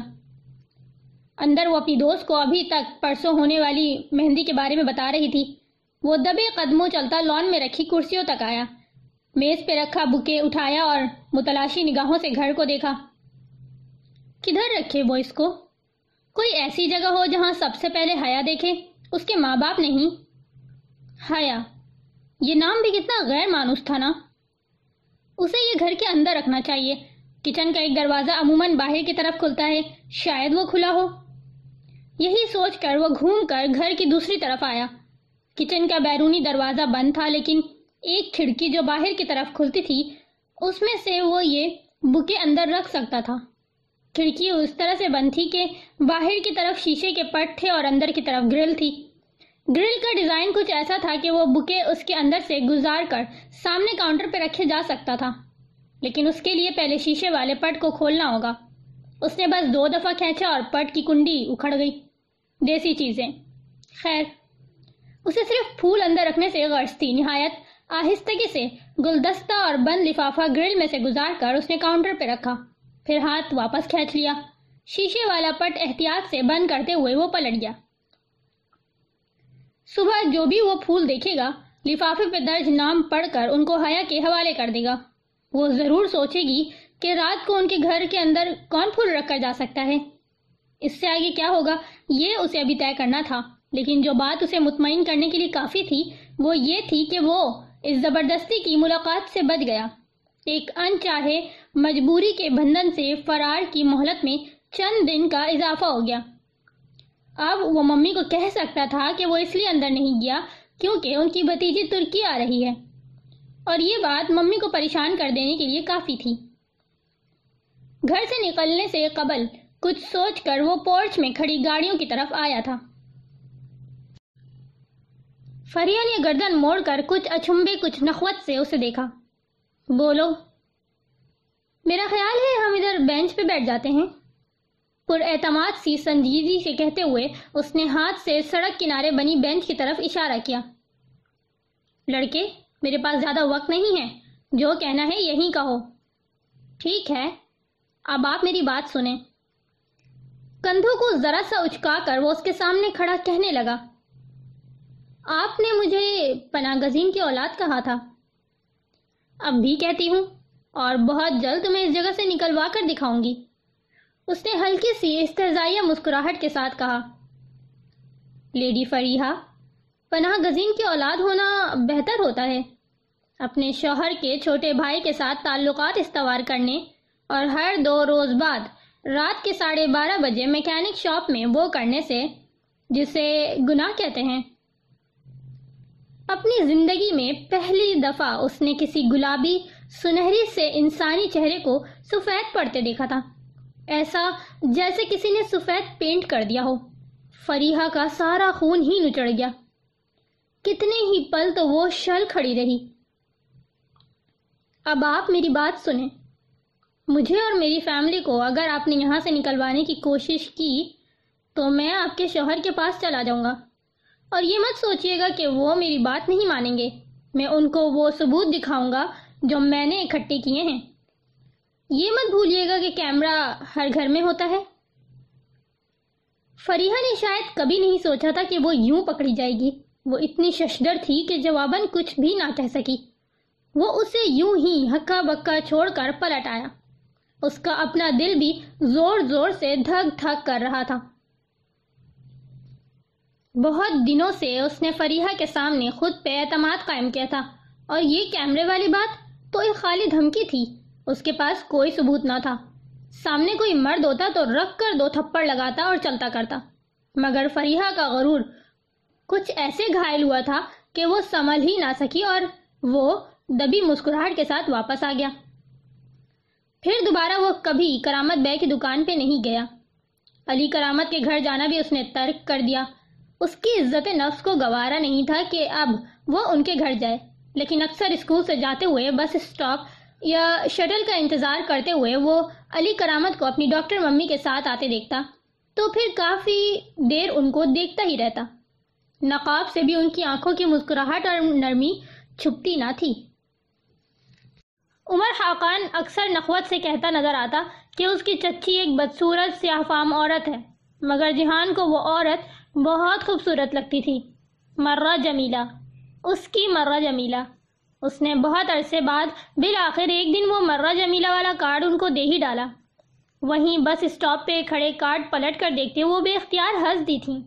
اندر وہ اپنی دوست کو ابھی تک پرسوں ہونے والی مہندی کے بارے میں بتا رہی تھی۔ وہ دبے قدموں چلتا لان میں رکھی کرسیوں تک آیا۔ میز پہ رکھا بکے اٹھایا اور متلاشی نگاہوں سے گھر کو دیکھا۔ کدھر رکھے وہ اس کو؟ کوئی ایسی جگہ ہو جہاں سب سے پہلے حیا دیکھے، اس کے ماں باپ نہیں۔ حیا، یہ نام بھی کتنا غیر مانوس تھا نا۔ اسے یہ گھر کے اندر رکھنا چاہیے۔ کچن کا ایک دروازہ عموماً باہر کی طرف کھلتا ہے، شاید وہ کھلا ہو۔ یہی سوچ کر وہ گھوم کر گھر کی دوسری طرف آیا۔ کچن کا بیرونی دروازہ بند تھا، لیکن ایک کھڑکی جو باہر کی طرف کھلتی تھی، اس میں سے وہ یہ بکے اندر رکھ سکتا تھا۔ کھڑکی اس طرح سے بند تھی کہ باہر کی طرف شیشے کے پٹ تھے اور اندر کی طرف گرل تھی۔ گرل کا ڈیزائن کچھ ایسا تھا کہ وہ بکے اس کے اندر سے گزار کر سامنے کاؤنٹر پہ رکھے جا سکتا تھا، لیکن اس کے لیے پہلے شیشے والے پٹ کو کھولنا ہوگا۔ اس نے بس دو دفعہ کھینچا اور پٹ کی کنڈی اکھڑ گئی۔ دیسی چیزیں۔ خیر، اسے صرف پھول اندر رکھنے سے غرض تھی۔ نہایت آہستگی سے گلدستہ اور بند لفافہ گرل میں سے گزار کر اس نے کاؤنٹر پہ رکھا۔ پھر ہاتھ واپس کھینچ لیا۔ شیشے والا پٹ احتیاط سے بند کرتے ہوئے وہ پلٹ گیا۔ صبح جو بھی وہ پھول دیکھے گا، لفافے پہ درج نام پڑھ کر ان کو حیا کے حوالے کر دے گا۔ وہ ضرور سوچے گی کہ رات کو ان کے گھر کے اندر کون پھول رکھ کر جا سکتا ہے؟ اس سے آگے کیا ہوگا؟ یہ اسے ابھی طے کرنا تھا، لیکن جو بات اسے مطمئن کرنے کے لیے کافی تھی، وہ یہ تھی کہ وہ اس زبردستی کی ملاقات سے بچ گیا۔ ایک ان چاہے مجبوری کے بندھن سے فرار کی مہلت میں چند دن کا اضافہ ہو گیا۔ اب وہ ممی کو کہہ سکتا تھا کہ وہ اس لیے اندر نہیں گیا کیونکہ ان کی بتیجی ترکی آ رہی ہے۔ اور یہ بات ممی کو پریشان کر دینے کے لیے کافی تھی۔ گھر سے نکلنے سے قبل کچھ سوچ کر وہ پورچ میں کھڑی گاڑیوں کی طرف آیا تھا۔ فریا نے گردن موڑ کر کچھ اچھمبے، کچھ نخوت سے اسے دیکھا۔ بولو، میرا خیال ہے ہم ادھر بینچ پہ بیٹھ جاتے ہیں۔ پر اعتماد سی سنجیدگی سے کہتے ہوئے اس نے ہاتھ سے سڑک کنارے بنی بینچ کی طرف اشارہ کیا۔ لڑکے، میرے پاس زیادہ وقت نہیں ہے۔ جو کہنا ہے یہی کہو۔ ٹھیک ہے اب آپ میری بات سنیں۔ کندھوں کو ذرا سا اچکا کر وہ اس کے سامنے کھڑا کہنے لگا۔ آپ نے مجھے پناہ گزین کی اولاد کہا تھا۔ اب بھی کہتی ہوں اور بہت جلد تمہیں اس جگہ سے نکلوا کر دکھاؤں گی۔ اس نے ہلکی سی استحزائیہ مسکراہٹ کے ساتھ کہا۔ لیڈی فریحہ، پناہ گزین کی اولاد ہونا بہتر ہوتا ہے۔ اپنے شوہر کے چھوٹے بھائی کے ساتھ تعلقات استوار کرنے اور ہر دو روز بعد رات کے ساڑھے بارہ بجے میکینک شاپ میں وہ کرنے سے، جسے گناہ کہتے ہیں، اپنی زندگی میں پہلی دفعہ اس نے کسی گلابی، سنہری سے انسانی چہرے کو سفید پڑتے دیکھا تھا۔ ایسا جیسے کسی نے سفید پینٹ کر دیا ہو۔ فریحہ کا سارا خون ہی نچڑ گیا۔ کتنے ہی پل تو وہ شل کھڑی رہی۔ اب آپ میری بات سنیں۔ مجھے اور میری فیملی کو اگر آپ نے یہاں سے نکلوانے کی کوشش کی تو میں آپ کے شوہر کے پاس چلا جاؤں گا۔ اور یہ مت سوچئے گا کہ وہ میری بات نہیں مانیں گے۔ میں ان کو وہ ثبوت دکھاؤں گا جو میں نے اکٹھے کیے ہیں۔ یہ مت بھولیے گا کہ کیمرہ ہر گھر میں ہوتا ہے۔ فریحہ نے شاید کبھی نہیں سوچا تھا کہ وہ یوں پکڑی جائے گی۔ وہ اتنی ششدر تھی کہ جواباً کچھ بھی نہ کہہ سکی۔ وہ اسے یوں ہی ہکا بکا چھوڑ کر پلٹ آیا۔ اس کا اپنا دل بھی زور زور سے دھک دھک کر رہا تھا۔ بہت دنوں سے اس نے فریحہ کے سامنے خود پہ اعتماد قائم کیا تھا۔ اور یہ کیمرے والی بات تو ایک خالی دھمکی تھی۔ اس کے پاس کوئی ثبوت نہ تھا۔ سامنے کوئی مرد ہوتا تو رکھ کر دو تھپڑ لگاتا اور چلتا کرتا۔ مگر فریحہ کا غرور کچھ ایسے گھائل ہوا تھا کہ وہ سمجھ ہی نہ سکی اور وہ دبی مسکراہٹ کے ساتھ واپس آ گیا۔ پھر دوبارہ وہ کبھی کرامت بے کی دکان پہ نہیں گیا۔ علی کرامت کے گھر جانا بھی اس نے ترک کر دیا۔ اس کی عزت نفس کو گوارا نہیں تھا کہ اب وہ ان کے گھر جائے۔ لیکن اکثر اسکول سے جاتے ہوئے بس اسٹاپ یا شٹل کا انتظار کرتے ہوئے وہ علی کرامت کو اپنی ڈاکٹر ممی کے ساتھ آتے دیکھتا۔ تو پھر کافی دیر ان کو دیکھتا ہی رہتا۔ نقاب سے بھی ان کی آنکھوں کی مسکراہٹ اور نرمی چھپتی نہ تھی۔ عمر خاقان اکثر نخوت سے کہتا نظر آتا کہ اس کی چچی ایک بدصورت سیاہ فام عورت ہے، مگر جہان کو وہ عورت بہت خوبصورت لگتی تھی۔ مرہ جمیلہ۔ اس کی مرہ جمیلہ۔ اس نے بہت عرصے بعد بالآخر ایک دن وہ مرہ جمیلہ والا کارڈ ان کو دے ہی ڈالا۔ وہیں بس اسٹاپ پہ کھڑے کارڈ پلٹ کر دیکھتے وہ بے اختیار ہنس دی تھیں۔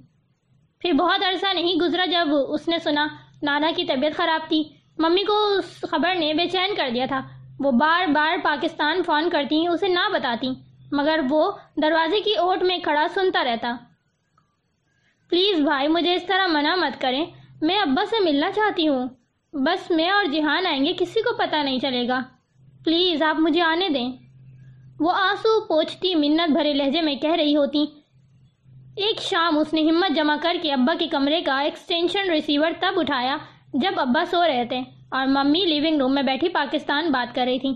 پھر بہت عرصہ نہیں گزرا جب اس نے سنا، نانا کی طبیعت خراب تھی۔ ممی کو اس خبر نے بے چین کر دیا تھا۔ وہ بار بار پاکستان فون کرتی اسے نہ بتاتی۔ مگر وہ دروازے کی اوٹ میں کھڑا سنتا رہتا۔ پلیز بھائی، مجھے اس طرح منع مت کریں۔ میں ابا سے ملنا چاہتی ہوں۔ بس میں اور جہان آئیں گے، کسی کو پتہ نہیں چلے گا۔ پلیز آپ مجھے آنے دیں۔ وہ آنسو پوچھتی منت بھرے لہجے میں کہہ رہی ہوتی۔ ایک شام اس نے ہمت جمع کر کے ابا کے کمرے کا ایکسٹینشن ریسیور تب اٹھایا جب ابا سو رہے تھے۔ اور ممی لیونگ روم میں بیٹھی پاکستان بات کر رہی تھی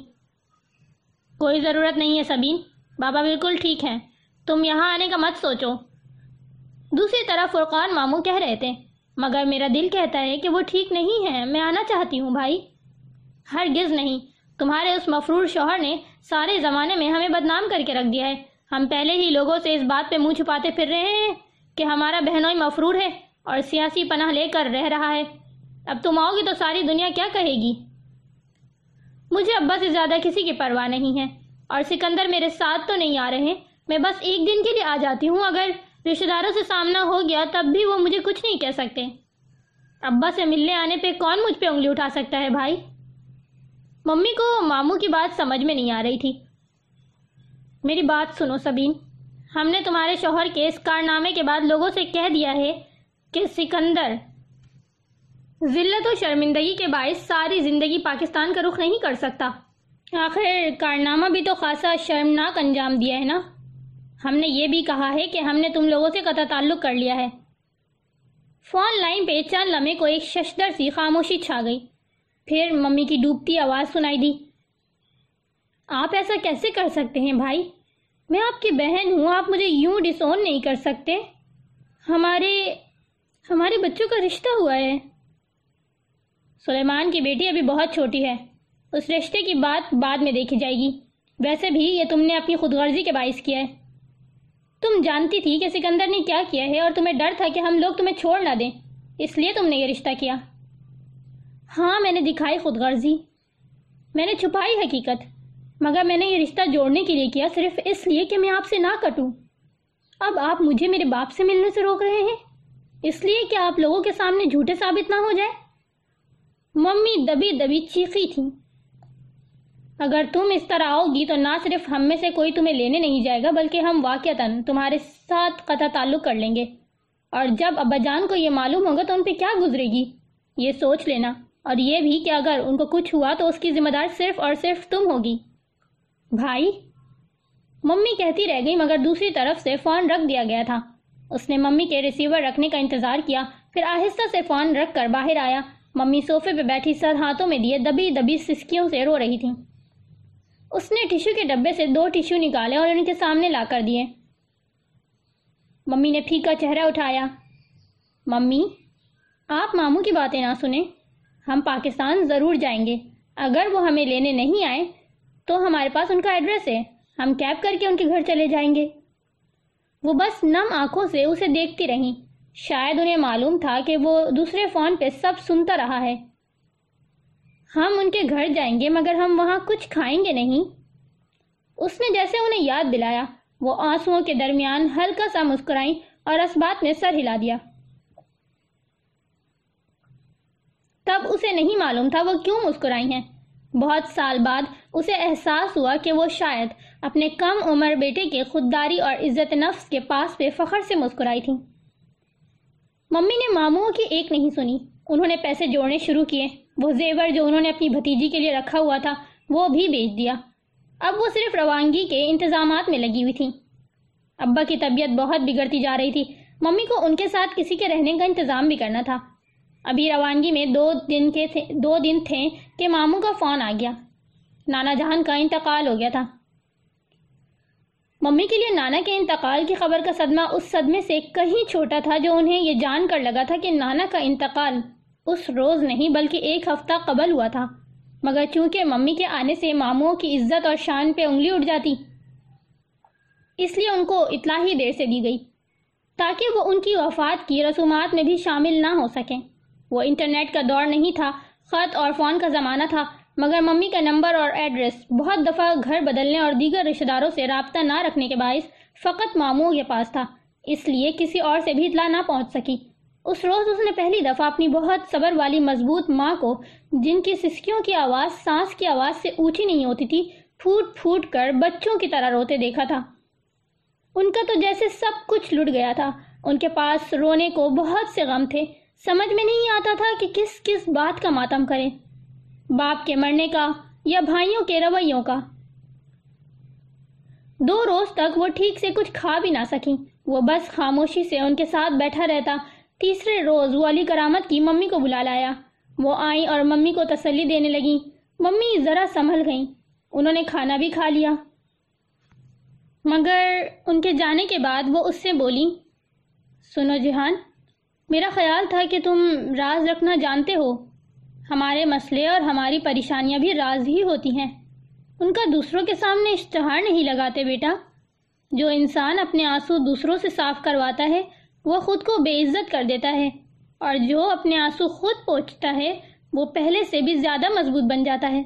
کوئی ضرورت نہیں ہے سبین۔ بابا بالکل ٹھیک ہیں۔ تم یہاں آنے کا مت سوچو۔ دوسری طرف فرقان ماموں کہہ رہے تھے، مگر میرا دل کہتا ہے کہ وہ ٹھیک نہیں ہے میں آنا چاہتی ہوں بھائی۔ ہرگز نہیں۔ تمہارے اس مفرور شوہر نے سارے زمانے میں ہمیں بدنام کر کے رکھ دیا ہے۔ ہم پہلے ہی لوگوں سے اس بات پہ منہ چھپاتے پھر رہے ہیں کہ ہمارا بہنوئی مفرور ہے اور سیاسی پناہ لے کر رہ رہا ہے۔ اب تم آؤ گی تو ساری دنیا کیا کہے گی؟ مجھے ابا سے زیادہ کسی کی پرواہ نہیں ہے، اور سکندر میرے ساتھ تو نہیں آ رہے۔ میں بس ایک دن کے لیے آ جاتی ہوں۔ اگر رشتہ داروں سے سامنا ہو گیا تب بھی وہ مجھے کچھ نہیں کہہ سکتے۔ ابا سے ملنے آنے پہ کون مجھ پہ انگلی اٹھا سکتا ہے بھائی؟ ممی کو ماموں کی بات سمجھ میں نہیں آ رہی تھی۔ میری بات سنو سبین۔ ہم نے تمہارے شوہر کے اس کارنامے کے بعد لوگوں سے کہہ دیا ہے کہ سکندر ذلت و شرمندگی کے باعث ساری زندگی پاکستان کا رخ نہیں کر سکتا۔ آخر کارنامہ بھی تو خاصا شرمناک انجام دیا ہے نا۔ ہم نے یہ بھی کہا ہے کہ ہم نے تم لوگوں سے قطع تعلق کر لیا ہے۔ فون لائن پہ چند لمحے کو ایک ششدر سی خاموشی چھا گئی۔ پھر ممی کی ڈوبتی آواز سنائی دی۔ آپ ایسا کیسے کر سکتے ہیں بھائی؟ میں آپ کی بہن ہوں، آپ مجھے یوں ڈسون نہیں کر سکتے۔ ہمارے ہمارے بچوں کا رشتہ ہوا ہے۔ سلیمان کی بیٹی ابھی بہت چھوٹی ہے۔ اس رشتے کی بات بعد میں دیکھی جائے گی۔ ویسے بھی یہ تم نے اپنی خود غرضی کے باعث کیا ہے۔ تم جانتی تھی کہ سکندر نے کیا کیا ہے اور تمہیں ڈر تھا کہ ہم لوگ تمہیں چھوڑ نہ دیں۔ اس لیے تم نے یہ رشتہ کیا۔ ہاں میں نے دکھائی خود غرضی میں نے چھپائی حقیقت۔ مگر میں نے یہ رشتہ جوڑنے کے لیے کیا صرف اس لیے کہ میں آپ سے نہ کٹوں۔ اب آپ مجھے میرے باپ سے ملنے سے روک رہے ہیں۔ اس لیے کہ آپ لوگوں کے سامنے جھوٹے ثابت نہ ہو جائے ممی دبی دبی چیخی تھی۔ اگر تم اس طرح آؤ گی تو نہ صرف ہم میں سے کوئی تمہیں لینے نہیں جائے گا، بلکہ ہم واقعتاً تمہارے ساتھ قطع تعلق کر لیں گے۔ اور جب ابا جان کو یہ معلوم ہوگا تو ان پہ کیا گزرے گی؟ یہ سوچ لینا۔ اور یہ بھی کہ اگر ان کو کچھ ہوا تو اس کی ذمہ دار صرف اور صرف تم ہوگی۔ بھائی، ممی کہتی رہ گئی، مگر دوسری طرف سے فون رکھ دیا گیا تھا۔ اس نے ممی کے ریسیور رکھنے کا انتظار کیا، پھر آہستہ سے فون رکھ کر باہر آیا۔ ممی صوفے پہ بیٹھی سر ہاتھوں میں دیے، دبی دبی سسکیوں سے رو رہی تھی اس نے ٹیشو کے ڈبے سے دو ٹیشو نکالے اور ان کے سامنے لا کر دیے۔ ممی نے پھیکا چہرہ اٹھایا۔ ممی، آپ ماموں کی باتیں نہ سنیں۔ ہم پاکستان ضرور جائیں گے۔ اگر وہ ہمیں لینے نہیں آئے، تو ہمارے پاس ان کا ایڈریس ہے۔ ہم کیب کر کے ان کے گھر چلے جائیں گے۔ وہ بس نم آنکھوں سے اسے دیکھتی رہیں۔ شاید انہیں معلوم تھا کہ وہ دوسرے فون پہ سب سنتا رہا ہے۔ ہم ان کے گھر جائیں گے، مگر ہم وہاں کچھ کھائیں گے نہیں۔ اس نے جیسے انہیں یاد دلایا، وہ آنسوؤں کے درمیان ہلکا سا مسکرائیں اور اسبات نے سر ہلا دیا۔ تب اسے نہیں معلوم تھا وہ کیوں مسکرائی ہیں۔ بہت سال بعد اسے احساس ہوا کہ وہ شاید اپنے کم عمر بیٹے کے خودداری اور عزت نفس کے پاس پہ فخر سے مسکرائی تھی ممی نے ماموں کی ایک نہیں سنی۔ انہوں نے پیسے جوڑنے شروع کیے۔ وہ زیور جو انہوں نے اپنی بھتیجی کے لیے رکھا ہوا تھا، وہ بھی بیچ دیا۔ اب وہ صرف روانگی کے انتظامات میں لگی ہوئی تھی۔ ابا کی طبیعت بہت بگڑتی جا رہی تھی۔ ممی کو ان کے ساتھ کسی کے رہنے کا انتظام بھی کرنا تھا۔ ابھی روانگی میں دو دن کے تھے، دو دن تھے کہ ماموں کا فون آ گیا۔ نانا جہان کا انتقال ہو گیا تھا۔ ممی کے لیے نانا کے انتقال کی خبر کا صدمہ اس صدمے سے کہیں چھوٹا تھا جو انہیں یہ جان کر لگا تھا کہ نانا کا انتقال اس روز نہیں بلکہ ایک ہفتہ قبل ہوا تھا۔ مگر چونکہ ممی کے آنے سے ماموں کی عزت اور شان پہ انگلی اٹھ جاتی، اس لیے ان کو اطلاع ہی دیر سے دی گئی تاکہ وہ ان کی وفات کی رسومات میں بھی شامل نہ ہو سکیں۔ وہ انٹرنیٹ کا دور نہیں تھا، خط اور فون کا زمانہ تھا۔ مگر ممی کا نمبر اور ایڈریس، بہت دفعہ گھر بدلنے اور دیگر رشتہ داروں سے رابطہ نہ رکھنے کے باعث فقط ماموں کے پاس تھا، اس لیے کسی اور سے بھی اطلاع نہ پہنچ سکی۔ اس روز اس نے پہلی دفعہ اپنی بہت صبر والی مضبوط ماں کو، جن کی سسکیوں کی آواز، سانس کی آواز سے اونچی نہیں ہوتی تھی، پھوٹ پھوٹ کر بچوں کی طرح روتے دیکھا تھا۔ ان کا تو جیسے سب کچھ لٹ گیا تھا۔ ان کے پاس رونے کو بہت سے غم تھے۔ سمجھ میں نہیں آتا تھا کہ کس کس بات کا ماتم کرے باپ کے مرنے کا یا بھائیوں کے رویوں کا۔ دو روز تک وہ ٹھیک سے کچھ کھا بھی نہ سکیں۔ وہ بس خاموشی سے ان کے ساتھ بیٹھا رہتا۔ تیسرے روز وہ علی کرامت کی ممی کو بلا لایا۔ وہ آئیں اور ممی کو تسلی دینے لگیں۔ ممی ذرا سنبھل گئیں۔ انہوں نے کھانا بھی کھا لیا۔ مگر ان کے جانے کے بعد وہ اس سے بولی، سنو جہان، میرا خیال تھا کہ تم راز رکھنا جانتے ہو۔ ہمارے مسئلے اور ہماری پریشانیاں بھی راز ہی ہوتی ہیں۔ ان کا دوسروں کے سامنے اشتہار نہیں لگاتے بیٹا۔ جو انسان اپنے آنسو دوسروں سے صاف کرواتا ہے، وہ خود کو بے عزت کر دیتا ہے۔ اور جو اپنے آنسو خود پہنچتا ہے، وہ پہلے سے بھی زیادہ مضبوط بن جاتا ہے۔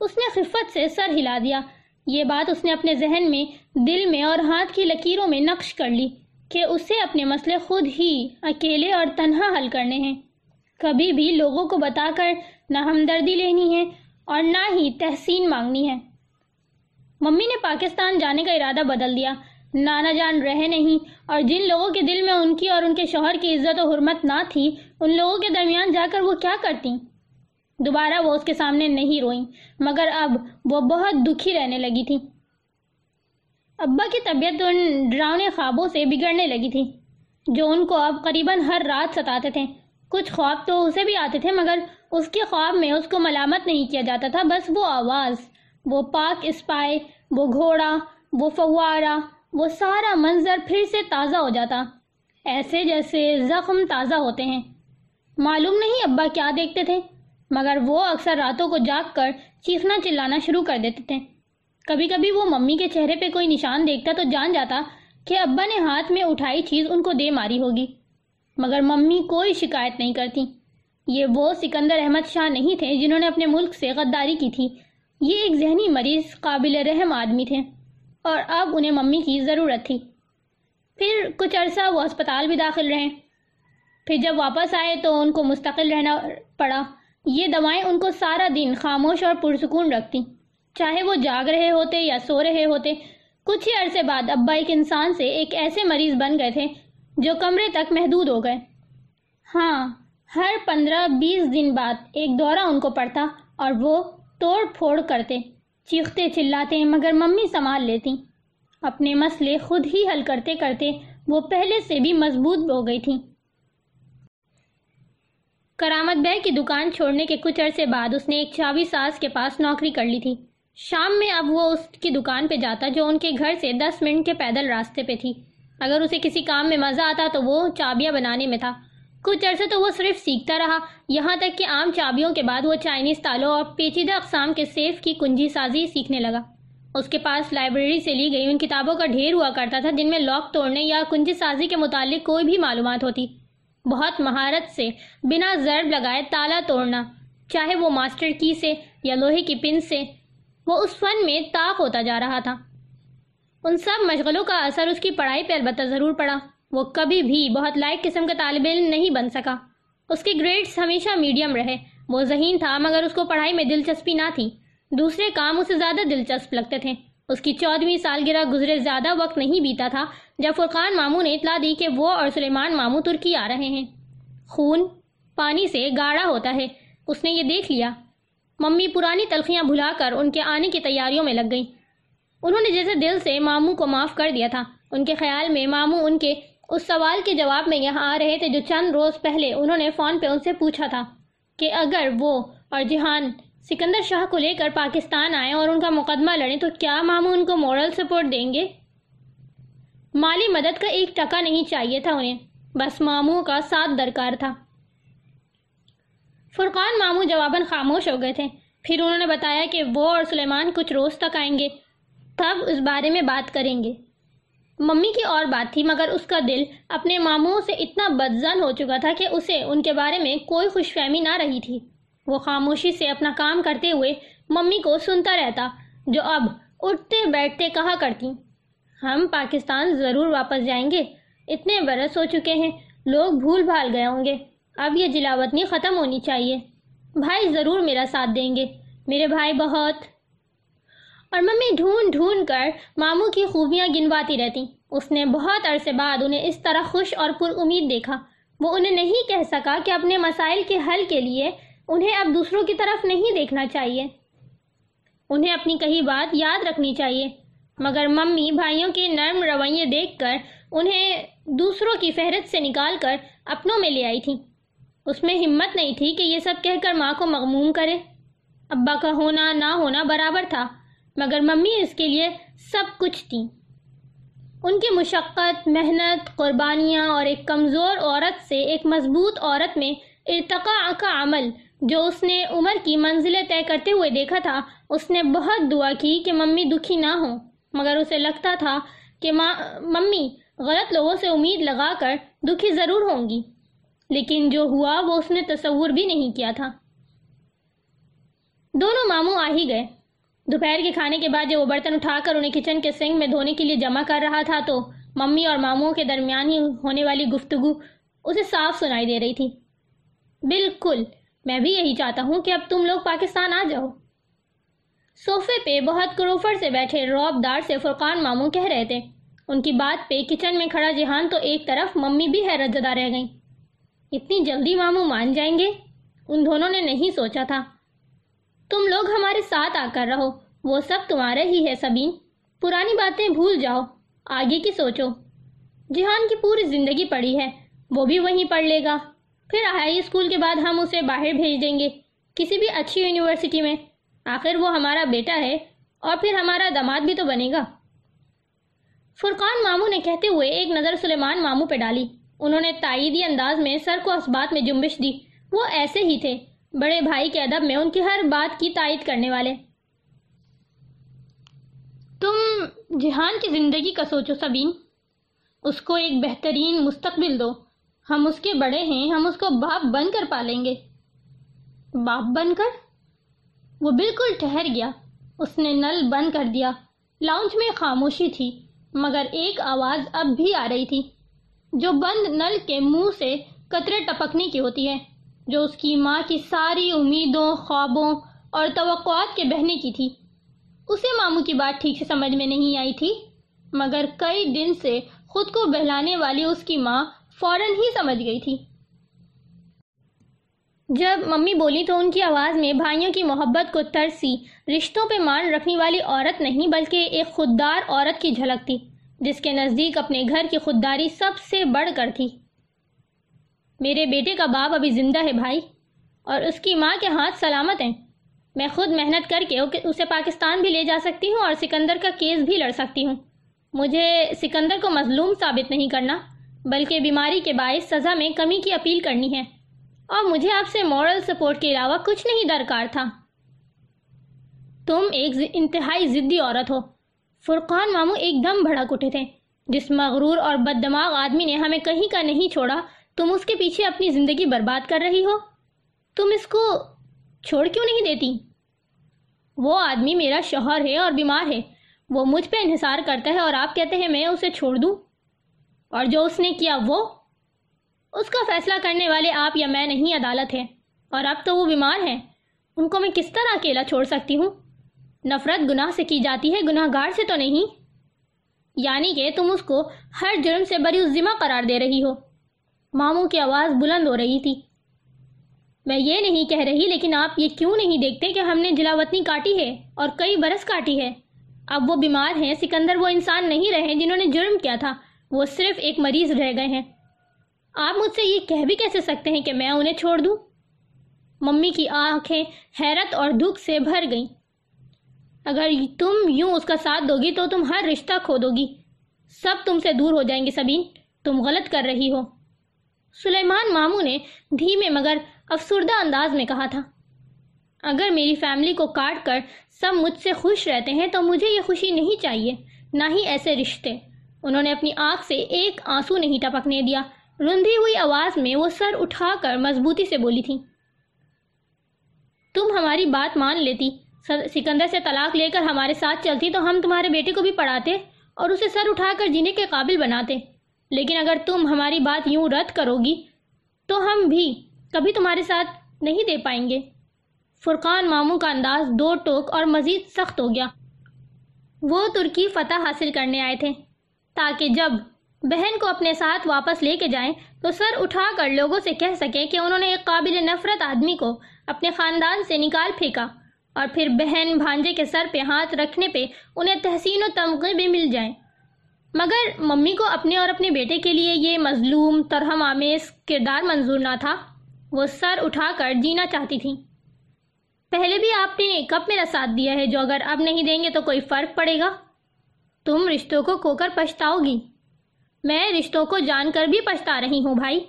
اس نے خفت سے سر ہلا دیا۔ یہ بات اس نے اپنے ذہن میں، دل میں اور ہاتھ کی لکیروں میں نقش کر لی کہ اسے اپنے مسئلے خود ہی اکیلے اور تنہا حل کرنے ہیں۔ کبھی بھی لوگوں کو بتا کر نہ ہمدردی لینی ہے اور نہ ہی تحسین مانگنی ہے۔ ممی نے پاکستان جانے کا ارادہ بدل دیا۔ نانا جان رہے نہیں اور جن لوگوں کے دل میں ان کی اور ان کے شوہر کی عزت و حرمت نہ تھی، ان لوگوں کے درمیان جا کر وہ کیا کرتی دوبارہ وہ اس کے سامنے نہیں روئیں، مگر اب وہ بہت دکھی رہنے لگی تھی ابا کی طبیعت ان ڈراؤنے خوابوں سے بگڑنے لگی تھی، جو ان کو اب قریباً ہر رات ستاتے تھے۔ کچھ خواب تو اسے بھی آتے تھے، مگر اس کے خواب میں اس کو ملامت نہیں کیا جاتا تھا، بس وہ آواز، وہ پاک اسپائے، وہ گھوڑا، وہ فوارہ، وہ سارا منظر پھر سے تازہ ہو جاتا۔ ایسے جیسے زخم تازہ ہوتے ہیں۔ معلوم نہیں ابا کیا دیکھتے تھے، مگر وہ اکثر راتوں کو جاگ کر چیخنا چلانا شروع کر دیتے تھے۔ کبھی کبھی وہ ممی کے چہرے پہ کوئی نشان دیکھتا تو جان جاتا کہ ابا نے ہاتھ میں اٹھائی چیز ان کو دے ماری ہوگی۔ مگر ممی کوئی شکایت نہیں کرتی۔ یہ وہ سکندر احمد شاہ نہیں تھے جنہوں نے اپنے ملک سے غداری کی تھی۔ یہ ایک ذہنی مریض، قابل رحم آدمی تھے۔ اور اب انہیں ممی کی ضرورت تھی۔ پھر کچھ عرصہ وہ اسپتال بھی داخل رہے۔ پھر جب واپس آئے تو ان کو مستقل رہنا پڑا۔ یہ دوائیں ان کو سارا دن خاموش اور پرسکون رکھتی۔ چاہے وہ جاگ رہے ہوتے یا سو رہے ہوتے، کچھ ہی عرصے بعد ابا ایک انسان سے ایک ایسے مریض بن گئے تھے جو کمرے تک محدود ہو گئے۔ ہاں ہر پندرہ بیس دن بعد ایک دورہ ان کو پڑتا اور وہ توڑ پھوڑ کرتے، چیختے، چلاتے، مگر ممی سنبھال لیتی۔ اپنے مسئلے خود ہی حل کرتے کرتے وہ پہلے سے بھی مضبوط ہو گئی تھیں۔ کرامت بے کی دکان چھوڑنے کے کچھ عرصے بعد اس نے ایک چاوی ساز کے پاس نوکری کر لی تھی۔ شام میں اب وہ اس کی دکان پہ جاتا جو ان کے گھر سے دس منٹ کے پیدل راستے پہ تھی۔ اگر اسے کسی کام میں مزہ آتا تو وہ چابیاں بنانے میں تھا۔ کچھ عرصے تو وہ صرف سیکھتا رہا۔ یہاں تک کہ عام چابیوں کے بعد وہ چائنیز تالوں اور پیچیدہ اقسام کے سیف کی کنجی سازی سیکھنے لگا۔ اس کے پاس لائبریری سے لی گئی ان کتابوں کا ڈھیر ہوا کرتا تھا، جن میں لاک توڑنے یا کنجی سازی کے متعلق کوئی بھی معلومات ہوتی۔ بہت مہارت سے بنا ضرب لگائے تالا توڑنا، چاہے وہ ماسٹر کی سے یا لوہے کی پن سے، وہ اس فن میں طاق ہوتا جا رہا تھا۔ ان سب مشغلوں کا اثر اس کی پڑھائی پہ البتہ ضرور پڑا۔ وہ کبھی بھی بہت لائق قسم کا طالب علم نہیں بن سکا۔ اس کے گریڈز ہمیشہ میڈیم رہے۔ وہ ذہین تھا، مگر اس کو پڑھائی میں دلچسپی نہ تھی۔ دوسرے کام اسے زیادہ دلچسپ لگتے تھے۔ اس کی چودویں سالگرہ گزرے زیادہ وقت نہیں بیتا تھا، جب فرقان ماموں نے اطلاع دی کہ وہ اور سلیمان ماموں ترکی آ رہے ہیں۔ خون پانی سے گاڑا ہوتا ہے۔ اس نے یہ دیکھ لیا۔ ممی پرانی تلخیاں بھلا کر ان کے آنے کی تیاریوں میں لگ گئیں۔ انہوں نے جیسے دل سے ماموں کو معاف کر دیا تھا۔ ان کے خیال میں ماموں ان کے اس سوال کے جواب میں یہاں آ رہے تھے جو چند روز پہلے انہوں نے فون پہ ان سے پوچھا تھا کہ اگر وہ اور جہان سکندر شاہ کو لے کر پاکستان آئے اور ان کا مقدمہ لڑیں تو کیا ماموں ان کو مورل سپورٹ دیں گے؟ مالی مدد کا ایک ٹکا نہیں چاہیے تھا انہیں۔ بس ماموں کا ساتھ درکار تھا۔ فرقان ماموں جواباً خاموش ہو گئے تھے۔ پھر انہوں نے بتایا کہ وہ اور سلیمان کچھ روز تک آئیں گے۔ تب اس بارے میں بات کریں گے۔ ممی کی اور بات تھی، مگر اس کا دل اپنے ماموں سے اتنا بدزن ہو چکا تھا کہ اسے ان کے بارے میں کوئی خوش فہمی نہ رہی تھی۔ وہ خاموشی سے اپنا کام کرتے ہوئے ممی کو سنتا رہتا، جو اب اٹھتے بیٹھتے کہا کرتی، ہم پاکستان ضرور واپس جائیں گے۔ اتنے برس ہو چکے ہیں، لوگ بھول بھال گئے ہوں گے۔ اب یہ جلاوطنی ختم ہونی چاہیے۔ بھائی ضرور میرا ساتھ دیں گے۔ میرے بھائی بہت اور ممی ڈھونڈ ڈھونڈ کر ماموں کی خوبیاں گنواتی رہتی۔ اس نے بہت عرصے بعد انہیں اس طرح خوش اور پر امید دیکھا۔ وہ انہیں نہیں کہہ سکا کہ اپنے مسائل کے حل کے لیے انہیں اب دوسروں کی طرف نہیں دیکھنا چاہیے۔ انہیں اپنی کہی بات یاد رکھنی چاہیے۔ مگر ممی بھائیوں کے نرم رویے دیکھ کر انہیں دوسروں کی فہرست سے نکال کر اپنوں میں لے آئی تھی۔ اس میں ہمت نہیں تھی کہ یہ سب کہہ کر ماں کو مغموم کرے۔ ابا کا ہونا نہ ہونا برابر تھا۔ مگر ممی اس کے لیے سب کچھ تھی۔ ان کی مشقت، محنت، قربانیاں اور ایک کمزور عورت سے ایک مضبوط عورت میں ارتقاء کا عمل جو اس نے عمر کی منزلیں طے کرتے ہوئے دیکھا تھا، اس نے بہت دعا کی کہ ممی دکھی نہ ہو مگر اسے لگتا تھا کہ ممی غلط لوگوں سے امید لگا کر دکھی ضرور ہوں گی۔ لیکن جو ہوا وہ اس نے تصور بھی نہیں کیا تھا۔ دونوں ماموں آ ہی گئے۔ دوپہر کے کھانے کے بعد جب وہ برتن اٹھا کر انہیں کچن کے سنگ میں دھونے کے لیے جمع کر رہا تھا تو ممی اور ماموں کے درمیان ہی ہونے والی گفتگو اسے صاف سنائی دے رہی تھی۔ بالکل، میں بھی یہی چاہتا ہوں کہ اب تم لوگ پاکستان آ جاؤ۔ صوفے پہ بہت کروفر سے بیٹھے روب دار سے فرقان ماموں کہہ رہے تھے۔ ان کی بات پہ کچن میں کھڑا جہان تو ایک طرف ممی بھی حیرت زدہ رہ گئیں۔ اتنی جلدی ماموں مان جائیں گے؟ ان دونوں نے نہیں سوچا تھا۔ تم لوگ ہمارے ساتھ آ کر رہو، وہ سب تمہارے ہی ہے سبین۔ پرانی باتیں بھول جاؤ، آگے کی سوچو۔ جہان کی پوری زندگی پڑی ہے، وہ بھی وہیں پڑھ لے گا۔ پھر ہائی اسکول کے بعد ہم اسے باہر بھیج دیں گے، کسی بھی اچھی یونیورسٹی میں۔ آخر وہ ہمارا بیٹا ہے، اور پھر ہمارا دماد بھی تو بنے گا۔ فرقان ماموں نے کہتے ہوئے ایک نظر سلیمان ماموں پہ ڈالی۔ انہوں نے تائیدی انداز میں سر کو اسبات میں جنبش دی، وہ ایسے ہی تھے۔ بڑے بھائی کے ادب میں ان کی ہر بات کی تائید کرنے والے۔ تم جہان کی زندگی کا سوچو سبین۔ اس کو ایک بہترین مستقبل دو۔ ہم اس کے بڑے ہیں، ہم اس کو باپ بن کر پالیں گے۔ باپ بن کر؟ وہ بالکل ٹھہر گیا۔ اس نے نل بند کر دیا۔ لاؤنج میں خاموشی تھی، مگر ایک آواز اب بھی آ رہی تھی، جو بند نل کے منہ سے قطرے ٹپکنے کی ہوتی ہے۔ جو اس کی ماں کی ساری امیدوں، خوابوں اور توقعات کے بہنے کی تھی۔ اسے ماموں کی بات ٹھیک سے سمجھ میں نہیں آئی تھی، مگر کئی دن سے خود کو بہلانے والی اس کی ماں فوراً ہی سمجھ گئی تھی۔ جب ممی بولی تو ان کی آواز میں بھائیوں کی محبت کو ترسی، رشتوں پہ مان رکھنے والی عورت نہیں بلکہ ایک خوددار عورت کی جھلک تھی، جس کے نزدیک اپنے گھر کی خودداری سب سے بڑھ کر تھی۔ میرے بیٹے کا باپ ابھی زندہ ہے بھائی، اور اس کی ماں کے ہاتھ سلامت ہیں۔ میں خود محنت کر کے اسے پاکستان بھی لے جا سکتی ہوں اور سکندر کا کیس بھی لڑ سکتی ہوں۔ مجھے سکندر کو مظلوم ثابت نہیں کرنا، بلکہ بیماری کے باعث سزا میں کمی کی اپیل کرنی ہے۔ اور مجھے آپ سے مورل سپورٹ کے علاوہ کچھ نہیں درکار تھا۔ تم ایک انتہائی ضدی عورت ہو۔ فرقان ماموں ایک دم بھڑک اٹھے تھے، جس مغرور اور بد دماغ آدمی نے ہمیں کہیں کا نہیں چھوڑا۔ تم اس کے پیچھے اپنی زندگی برباد کر رہی ہو؟ تم اس کو چھوڑ کیوں نہیں دیتی؟ وہ آدمی میرا شوہر ہے اور بیمار ہے۔ وہ مجھ پہ انحصار کرتا ہے اور آپ کہتے ہیں میں اسے چھوڑ دوں۔ اور جو اس نے کیا وہ؟ اس کا فیصلہ کرنے والے آپ یا میں نہیں عدالت ہے اور اب تو وہ بیمار ہیں۔ ان کو میں کس طرح اکیلا چھوڑ سکتی ہوں؟ نفرت گناہ سے کی جاتی ہے گناہ گار سے تو نہیں۔ یعنی کہ تم اس کو ہر جرم سے بری ذمہ قرار دے رہی ہو۔ ماموں کی آواز بلند ہو رہی تھی۔ میں یہ نہیں کہہ رہی، لیکن آپ یہ کیوں نہیں دیکھتے کہ ہم نے جلاوطنی کاٹی ہے اور کئی برس کاٹی ہے؟ اب وہ بیمار ہیں، سکندر وہ انسان نہیں رہے جنہوں نے جرم کیا تھا، وہ صرف ایک مریض رہ گئے ہیں۔ آپ مجھ سے یہ کہہ بھی کیسے سکتے ہیں کہ میں انہیں چھوڑ دوں؟ ممی کی آنکھیں حیرت اور دکھ سے بھر گئیں۔ اگر تم یوں اس کا ساتھ دو گی تو تم ہر رشتہ کھو دو گی سب تم سے دور ہو جائیں گے، سبین۔ تم غلط کر رہی ہو۔ سلیمان ماموں نے دھیمے مگر افسردہ انداز میں کہا تھا، اگر میری فیملی کو کاٹ کر سب مجھ سے خوش رہتے ہیں تو مجھے یہ خوشی نہیں چاہیے، نہ ہی ایسے رشتے۔ انہوں نے اپنی آنکھ سے ایک آنسو نہیں ٹپکنے دیا۔ رندھی ہوئی آواز میں وہ سر اٹھا کر مضبوطی سے بولی تھی، تم ہماری بات مان لیتی۔ سکندر سے طلاق لے کر ہمارے ساتھ چلتی تو ہم تمہارے بیٹے کو بھی پڑھاتے اور اسے سر اٹھا کر جینے کے قابل بناتے۔ لیکن اگر تم ہماری بات یوں رد کرو گی، تو ہم بھی کبھی تمہارے ساتھ نہیں دے پائیں گے۔ فرقان ماموں کا انداز دو ٹوک اور مزید سخت ہو گیا۔ وہ ترکی فتح حاصل کرنے آئے تھے، تاکہ جب بہن کو اپنے ساتھ واپس لے کے جائیں، تو سر اٹھا کر لوگوں سے کہہ سکے کہ انہوں نے ایک قابل نفرت آدمی کو اپنے خاندان سے نکال پھینکا اور پھر بہن بھانجے کے سر پہ ہاتھ رکھنے پہ انہیں تحسین و تمغے بھی مل جائیں۔ مگر ممی کو اپنے اور اپنے بیٹے کے لیے یہ مظلوم، ترہم، آمیز کردار منظور نہ تھا۔ وہ سر اٹھا کر جینا چاہتی تھی پہلے بھی آپ نے کب میرا ساتھ دیا ہے، جو اگر اب نہیں دیں گے تو کوئی فرق پڑے گا؟ تم رشتوں کو کھو کر پچھتاؤ گی۔ میں رشتوں کو جان کر بھی پچھتا رہی ہوں بھائی۔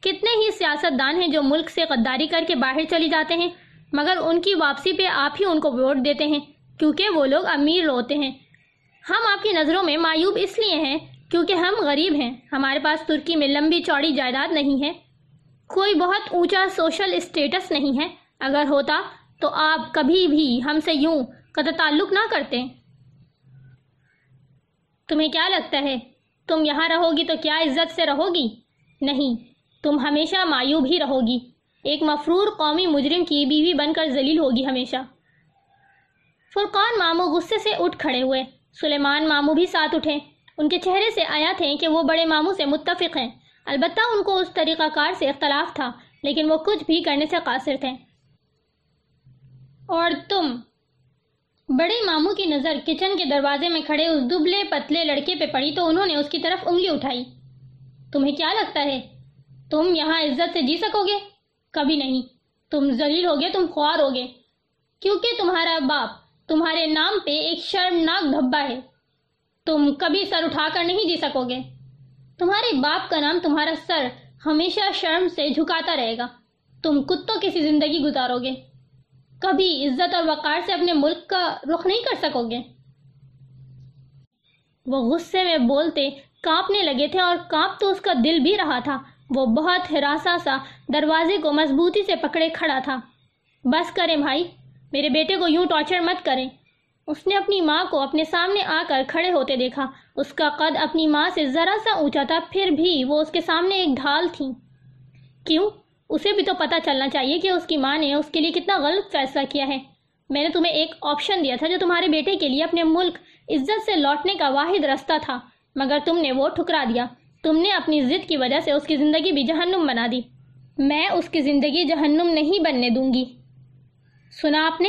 کتنے ہی سیاست دان ہیں جو ملک سے غداری کر کے باہر چلی جاتے ہیں، مگر ان کی واپسی پہ آپ ہی ان کو ووٹ دیتے ہیں، کیونکہ وہ لوگ امیر ہوتے ہیں۔ ہم آپ کی نظروں میں معیوب اس لیے ہیں کیونکہ ہم غریب ہیں۔ ہمارے پاس ترکی میں لمبی چوڑی جائیداد نہیں ہے۔ کوئی بہت اونچا سوشل اسٹیٹس نہیں ہے۔ اگر ہوتا تو آپ کبھی بھی ہم سے یوں قطع تعلق نہ کرتے۔ تمہیں کیا لگتا ہے؟ تم یہاں رہو گی تو کیا عزت سے رہو گی نہیں، تم ہمیشہ معیوب ہی رہو گی ایک مفرور قومی مجرم کی بیوی بن کر ذلیل ہوگی ہمیشہ۔ فرقان مامو غصے سے اٹھ کھڑے ہوئے۔ سلیمان مامو بھی ساتھ اٹھے۔ ان کے چہرے سے آیا تھے کہ وہ بڑے مامو سے متفق ہیں۔ البتہ ان کو اس طریقہ کار سے اختلاف تھا، لیکن وہ کچھ بھی کرنے سے قاصر تھے۔ اور تم؟ بڑے مامو کی نظر کچن کے دروازے میں کھڑے اس دبلے پتلے لڑکے پہ پڑی تو انہوں نے اس کی طرف انگلی اٹھائی۔ تمہیں کیا لگتا ہے؟ تم یہاں عزت سے جی سکو گے؟ کبھی نہیں۔ تم ذلیل ہوگے، تم خوار ہوگے۔ کیونکہ تمہارا باپ تمہارے نام پہ ایک شرمناک دھبا ہے۔ تم کبھی سر اٹھا کر نہیں جی سکو گے۔ تمہارے باپ کا نام تمہارا سر ہمیشہ شرم سے جھکاتا رہے گا۔ تم کتوں کی سی زندگی گزارو گے۔ کبھی عزت اور وقار سے اپنے ملک کا رخ نہیں کر سکو گے۔ وہ غصے میں بولتے کانپنے لگے تھے اور کانپ تو اس کا دل بھی رہا تھا۔ وہ بہت ہراسا سا دروازے کو مضبوطی سے پکڑے کھڑا تھا۔ بس کریں بھائی۔ میرے بیٹے کو یوں ٹارچر مت کریں۔ اس نے اپنی ماں کو اپنے سامنے آ کر کھڑے ہوتے دیکھا۔ اس کا قد اپنی ماں سے ذرا سا اونچا تھا، پھر بھی وہ اس کے سامنے ایک ڈھال تھی۔ کیوں؟ اسے بھی تو پتا چلنا چاہیے کہ اس کی ماں نے اس کے لیے کتنا غلط فیصلہ کیا ہے۔ میں نے تمہیں ایک آپشن دیا تھا جو تمہارے بیٹے کے لیے اپنے ملک عزت سے لوٹنے کا واحد رستہ تھا، مگر تم نے وہ ٹھکرا دیا۔ تم نے اپنی ضد کی وجہ سے اس کی زندگی بھی جہنم بنا دی۔ میں اس کی زندگی جہنم نہیں بننے دوں گی۔ سنا آپ نے؟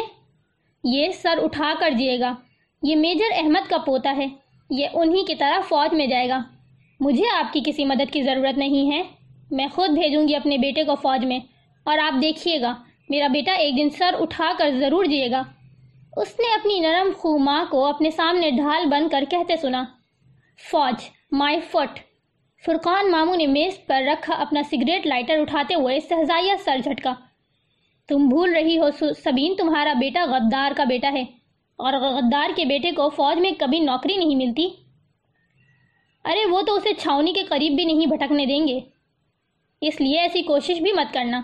یہ سر اٹھا کر جیے گا۔ یہ میجر احمد کا پوتا ہے۔ یہ انہی کی طرح فوج میں جائے گا۔ مجھے آپ کی کسی مدد کی ضرورت نہیں ہے۔ میں خود بھیجوں گی اپنے بیٹے کو فوج میں۔ اور آپ دیکھیے گا، میرا بیٹا ایک دن سر اٹھا کر ضرور جیے گا۔ اس نے اپنی نرم خو ماں کو اپنے سامنے ڈھال بن کر کہتے سنا، فوج، مائی فٹ فرقان ماموں نے میز پر رکھا اپنا سگریٹ لائٹر اٹھاتے ہوئے سہزائیہ سر جھٹکا۔ تم بھول رہی ہو سبین تمہارا بیٹا غدار کا بیٹا ہے۔ اور غدار کے بیٹے کو فوج میں کبھی نوکری نہیں ملتی۔ ارے، وہ تو اسے چھاونی کے قریب بھی نہیں بھٹکنے دیں گے۔ اس لیے ایسی کوشش بھی مت کرنا۔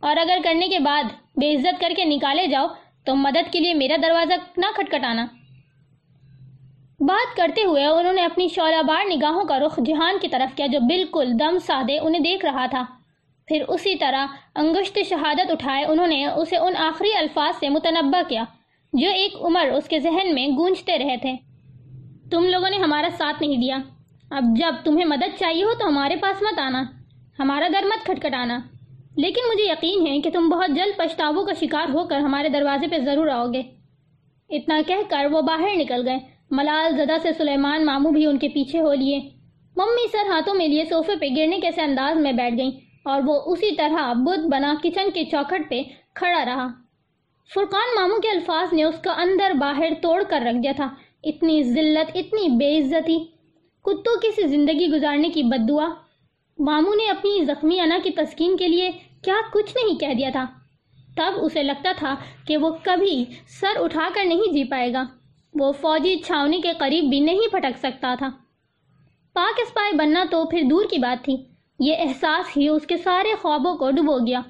اور اگر کرنے کے بعد بے عزت کر کے نکالے جاؤ، تو مدد کے لیے میرا دروازہ نہ کھٹکھٹانا۔ بات کرتے ہوئے انہوں نے اپنی شعلہ بار نگاہوں کا رخ جہان کی طرف کیا، جو بالکل دم سادے انہیں دیکھ رہا تھا۔ پھر اسی طرح انگشت شہادت اٹھائے انہوں نے اسے ان آخری الفاظ سے متنبع کیا، جو ایک عمر اس کے ذہن میں گونجتے رہے تھے۔ تم لوگوں نے ہمارا ساتھ نہیں دیا۔ اب جب تمہیں مدد چاہیے ہو تو ہمارے پاس مت آنا۔ ہمارا در مت کھٹکھٹانا۔ لیکن مجھے یقین ہے کہ تم بہت جلد پچھتاووں کا شکار ہو کر ہمارے دروازے پہ ضرور آؤ گے۔ اتنا کہہ کر وہ باہر نکل گئے۔ ملال زدہ سے سلیمان مامو بھی ان کے پیچھے ہو لیے۔ ممی سر ہاتھوں میں لیے صوفے پہ گرنے کیسے انداز میں بیٹھ گئیں۔ اور وہ اسی طرح بدھ بنا کچن کے چوکھٹ پہ کھڑا رہا۔ فرقان ماموں کے الفاظ نے اس کا اندر باہر توڑ کر رکھ دیا تھا۔ اتنی ذلت، اتنی بے عزتی۔ کتوں کی سی زندگی گزارنے کی بد دعا؟ ماموں نے اپنی زخمی انا کی تسکین کے لیے کیا کچھ نہیں کہہ دیا تھا۔ تب اسے لگتا تھا کہ وہ کبھی سر اٹھا کر نہیں جی پائے گا۔ وہ فوجی چھاونی کے قریب بھی نہیں پھٹک سکتا تھا۔ پاک اسپائی بننا تو پھر دور کی بات تھی۔ یہ احساس ہی اس کے سارے خوابوں کو ڈبو گیا۔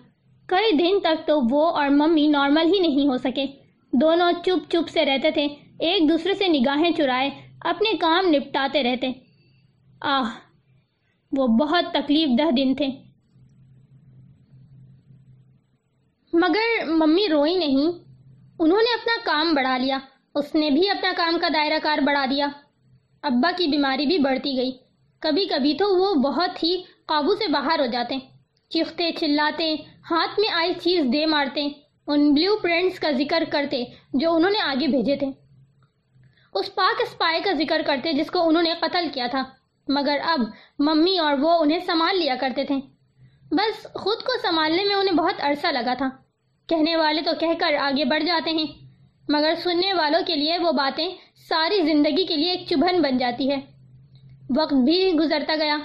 کئی دن تک تو وہ اور ممی نارمل ہی نہیں ہو سکے۔ دونوں چپ چپ سے رہتے تھے، ایک دوسرے سے نگاہیں چرائے، اپنے کام نپٹاتے رہتے۔ آہ، وہ بہت تکلیف دہ دن تھے۔ مگر ممی روئی نہیں۔ انہوں نے اپنا کام بڑھا لیا۔ اس نے بھی اپنا کام کا دائرہ کار بڑھا دیا۔ ابا کی بیماری بھی بڑھتی گئی۔ کبھی کبھی تو وہ بہت ہی قابو سے باہر ہو جاتے چیختے، چلاتے، ہاتھ میں آئی چیز دے مارتے ان بلیو پرنٹس کا ذکر کرتے جو انہوں نے آگے بھیجے تھے۔ اس پاک اسپائی کا ذکر کرتے جس کو انہوں نے قتل کیا تھا۔ مگر اب ممی اور وہ انہیں سنبھال لیا کرتے تھے۔ بس خود کو سنبھالنے میں انہیں بہت عرصہ لگا تھا۔ کہنے والے تو کہہ کر آگے بڑھ جاتے ہیں۔ مگر سننے والوں کے لیے وہ باتیں ساری زندگی کے لیے ایک چبھن بن جاتی ہے۔ وقت بھی گزرتا گیا۔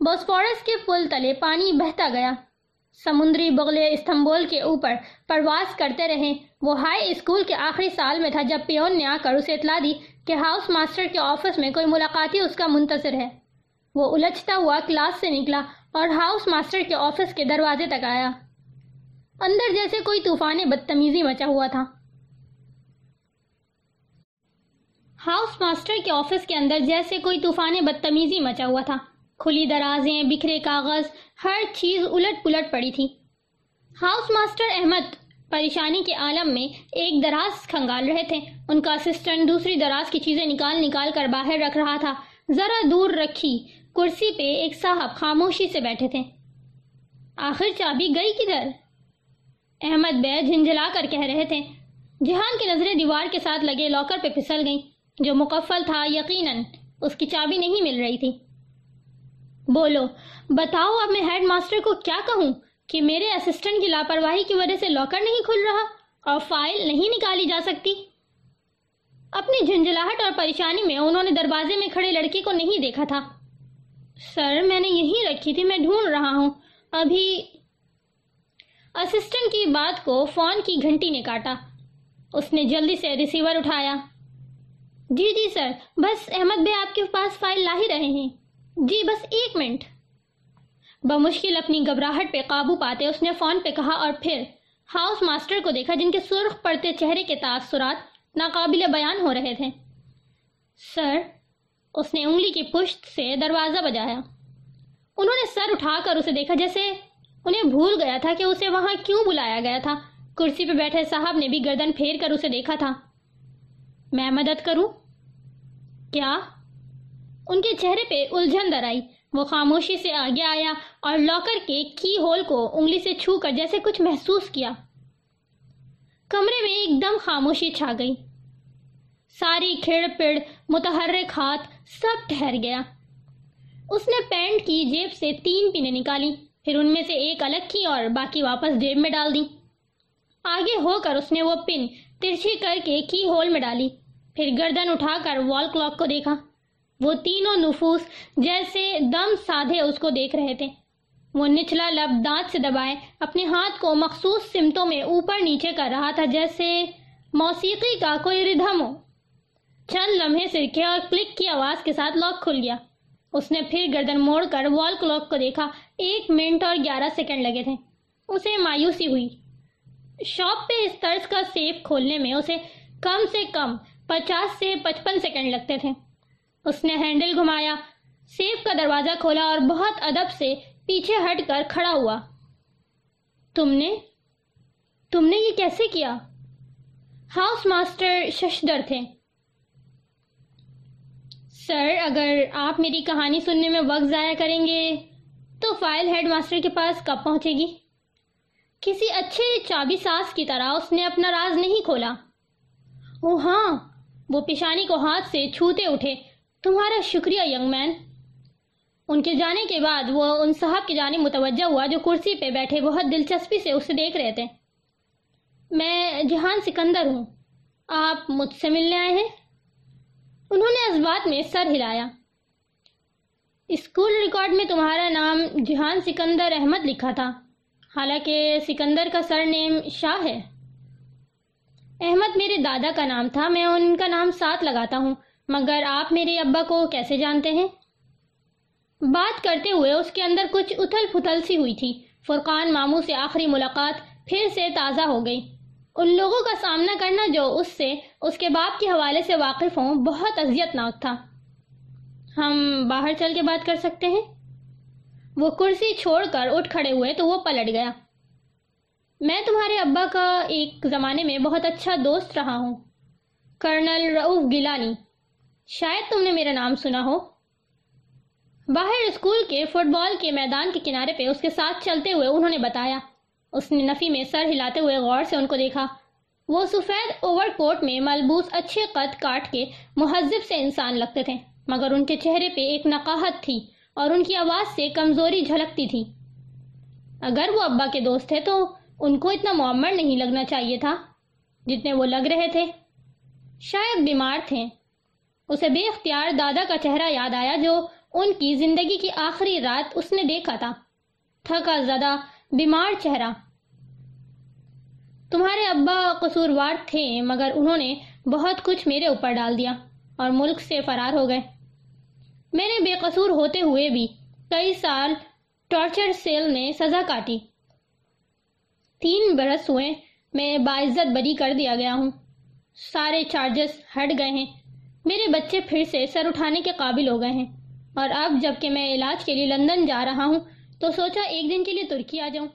بوسفورس کے پل تلے پانی بہتا گیا۔ سمندری بغلے استنبول کے اوپر پرواز کرتے رہے۔ وہ ہائی اسکول کے آخری سال میں تھا جب پیون نے آ کر اسے اطلاع دی کہ ہاؤس ماسٹر کے آفس میں کوئی ملاقاتی اس کا منتظر ہے۔ وہ الجھتا ہوا کلاس سے نکلا اور ہاؤس ماسٹر کے آفس کے دروازے تک آیا۔ اندر جیسے کوئی طوفان بدتمیزی مچا ہوا تھا۔ ہاؤس ماسٹر کے آفس کے اندر جیسے کوئی طوفان بدتمیزی مچا ہوا تھا۔ کھلی درازیں، بکھرے کاغذ، ہر چیز الٹ پلٹ پڑی تھی۔ ہاؤس ماسٹر احمد پریشانی کے عالم میں ایک دراز کھنگال رہے تھے۔ ان کا اسسٹنٹ دوسری دراز کی چیزیں نکال نکال کر باہر رکھ رہا تھا۔ ذرا دور رکھی کرسی پہ ایک صاحب خاموشی سے بیٹھے تھے۔ آخر چابی گئی کدھر؟ احمد بے جھنجھلا کر کہہ رہے تھے۔ جہان کی نظریں دیوار کے ساتھ لگے لاکر پہ پھسل گئیں۔ جو مکفل تھا یقیناً اس کی چابی نہیں مل رہی تھی۔ بولو، بتاؤ اب میں ہیڈ ماسٹر کو کیا کہوں کہ میرے اسسٹنٹ کی لاپرواہی کی وجہ سے لاکر نہیں کھل رہا اور فائل نہیں نکالی جا سکتی؟ اپنی جھنجھلاہٹ اور پریشانی میں انہوں نے دروازے میں کھڑے لڑکی کو نہیں دیکھا تھا۔ سر، میں نے یہی رکھی تھی، میں ڈھونڈ رہا ہوں۔ ابھی اسسٹنٹ کی بات کو فون کی گھنٹی نے کاٹا۔ اس نے جلدی سے ریسیور اٹھایا۔ جی جی سر، بس احمد بھائی آپ کے پاس فائل لا ہی رہے ہیں۔ جی بس ایک منٹ۔ بمشکل اپنی گھبراہٹ پہ قابو پاتے اس نے فون پہ کہا اور پھر ہاؤس ماسٹر کو دیکھا جن کے سرخ پڑتے چہرے کے تاثرات ناقابل بیان ہو رہے تھے۔ سر، اس نے انگلی کی پشت سے دروازہ بجایا۔ انہوں نے سر اٹھا کر اسے دیکھا جیسے انہیں بھول گیا تھا کہ اسے وہاں کیوں بلایا گیا تھا۔ کرسی پہ بیٹھے صاحب نے بھی گردن پھیر کر اسے دیکھا تھا۔ میں مدد کروں؟ کیا؟ ان کے چہرے پہ الجھن در آئی وہ خاموشی سے آگے آیا اور لاکر کے کی ہول کو انگلی سے چھو کر جیسے کچھ محسوس کیا۔ کمرے میں ایک دم خاموشی چھا گئی۔ ساری کھڑ پڑ متحرک ہاتھ سب ٹھہر گیا۔ اس نے پینٹ کی جیب سے تین پینے نکالی۔ پھر ان میں سے ایک الگ کی اور باقی واپس جیب میں ڈال دی۔ آگے ہو کر اس نے وہ پن ترچھی کر کے کی ہول میں ڈالی۔ پھر گردن اٹھا کر وال کلاک کو دیکھا۔ وہ تینوں نفوس جیسے دم سادھے اس کو دیکھ رہے تھے۔ وہ نچلا لب دانت سے دبائے، اپنے ہاتھ کو مخصوص سمتوں میں اوپر نیچے کر رہا تھا، جیسے موسیقی کا کوئی ردھم ہو۔ چند لمحے سرکھے اور کلک کی آواز کے ساتھ لاک کھل گیا۔ اس نے پھر گردن موڑ کر وال کلاک کو دیکھا۔ ایک منٹ اور گیارہ سیکنڈ لگے تھے۔ اسے مایوسی ہوئی۔ شاپ پہ اس طرز کا سیف کھولنے میں اسے کم سے کم پچاس سے پچپن سیکنڈ لگتے تھے۔ اس نے ہینڈل گھمایا سیف کا دروازہ کھولا اور بہت ادب سے پیچھے ہٹ کر کھڑا ہوا۔ تم نے تم نے یہ کیسے کیا؟ ہاؤس ماسٹر ششدر تھے۔ سر، اگر آپ میری کہانی سننے میں وقت ضائع کریں گے تو فائل ہیڈ ماسٹر کے پاس کب پہنچے گی؟ کسی اچھے چابی ساز کی طرح اس نے اپنا راز نہیں کھولا۔ او ہاں وہ پیشانی کو ہاتھ سے چھوتے اٹھے۔ تمہارا شکریہ ینگ مین ان کے جانے کے بعد وہ ان صاحب کی جانب متوجہ ہوا جو کرسی پہ بیٹھے بہت دلچسپی سے اسے دیکھ رہے تھے۔ میں جہان سکندر ہوں۔ آپ مجھ سے ملنے آئے ہیں؟ انہوں نے اس بات میں سر ہلایا۔ اسکول ریکارڈ میں تمہارا نام جہان سکندر احمد لکھا تھا۔ حالانکہ سکندر کا سر نیم شاہ ہے۔ احمد میرے دادا کا نام تھا۔ میں ان کا نام ساتھ لگاتا ہوں۔ مگر آپ میرے ابا کو کیسے جانتے ہیں؟ بات کرتے ہوئے اس کے اندر کچھ اتھل پھتل سی ہوئی تھی۔ فرقان ماموں سے آخری ملاقات پھر سے تازہ ہو گئی۔ ان لوگوں کا سامنا کرنا جو اس سے، اس کے باپ کے حوالے سے واقف ہوں، بہت اذیت ناک تھا۔ ہم باہر چل کے بات کر سکتے ہیں؟ وہ کرسی چھوڑ کر اٹھ کھڑے ہوئے تو وہ پلٹ گیا۔ میں تمہارے ابا کا ایک زمانے میں بہت اچھا دوست رہا ہوں۔ کرنل رعوف گیلانی۔ شاید تم نے میرا نام سنا ہو۔ باہر اسکول کے فٹ بال کے میدان کے کنارے پہ اس کے ساتھ چلتے ہوئے انہوں نے بتایا۔ اس نے نفی میں سر ہلاتے ہوئے غور سے ان کو دیکھا۔ وہ سفید اوور کوٹ میں ملبوس اچھے قد کاٹ کے مہذب سے انسان لگتے تھے، مگر ان کے چہرے پہ ایک نقاہت تھی اور ان کی آواز سے کمزوری جھلکتی تھی۔ اگر وہ ابا کے دوست تھے تو ان کو اتنا معمر نہیں لگنا چاہیے تھا جتنے وہ لگ رہے تھے۔ شاید بیمار تھے۔ اسے بے اختیار دادا کا چہرہ یاد آیا جو ان کی زندگی کی آخری رات اس نے دیکھا تھا۔ تھکا زدہ، بیمار چہرہ۔ تمہارے ابا قصوروار تھے، مگر انہوں نے بہت کچھ میرے اوپر ڈال دیا اور ملک سے فرار ہو گئے۔ میں نے بے قصور ہوتے ہوئے بھی کئی سال ٹارچر سیل میں سزا کاٹی۔ تین برس ہوئے، میں باعزت بری کر دیا گیا ہوں۔ سارے چارجز ہٹ گئے ہیں۔ میرے بچے پھر سے سر اٹھانے کے قابل ہو گئے ہیں۔ اور اب جبکہ میں علاج کے لیے لندن جا رہا ہوں، تو سوچا ایک دن کے لیے ترکی آ جاؤں۔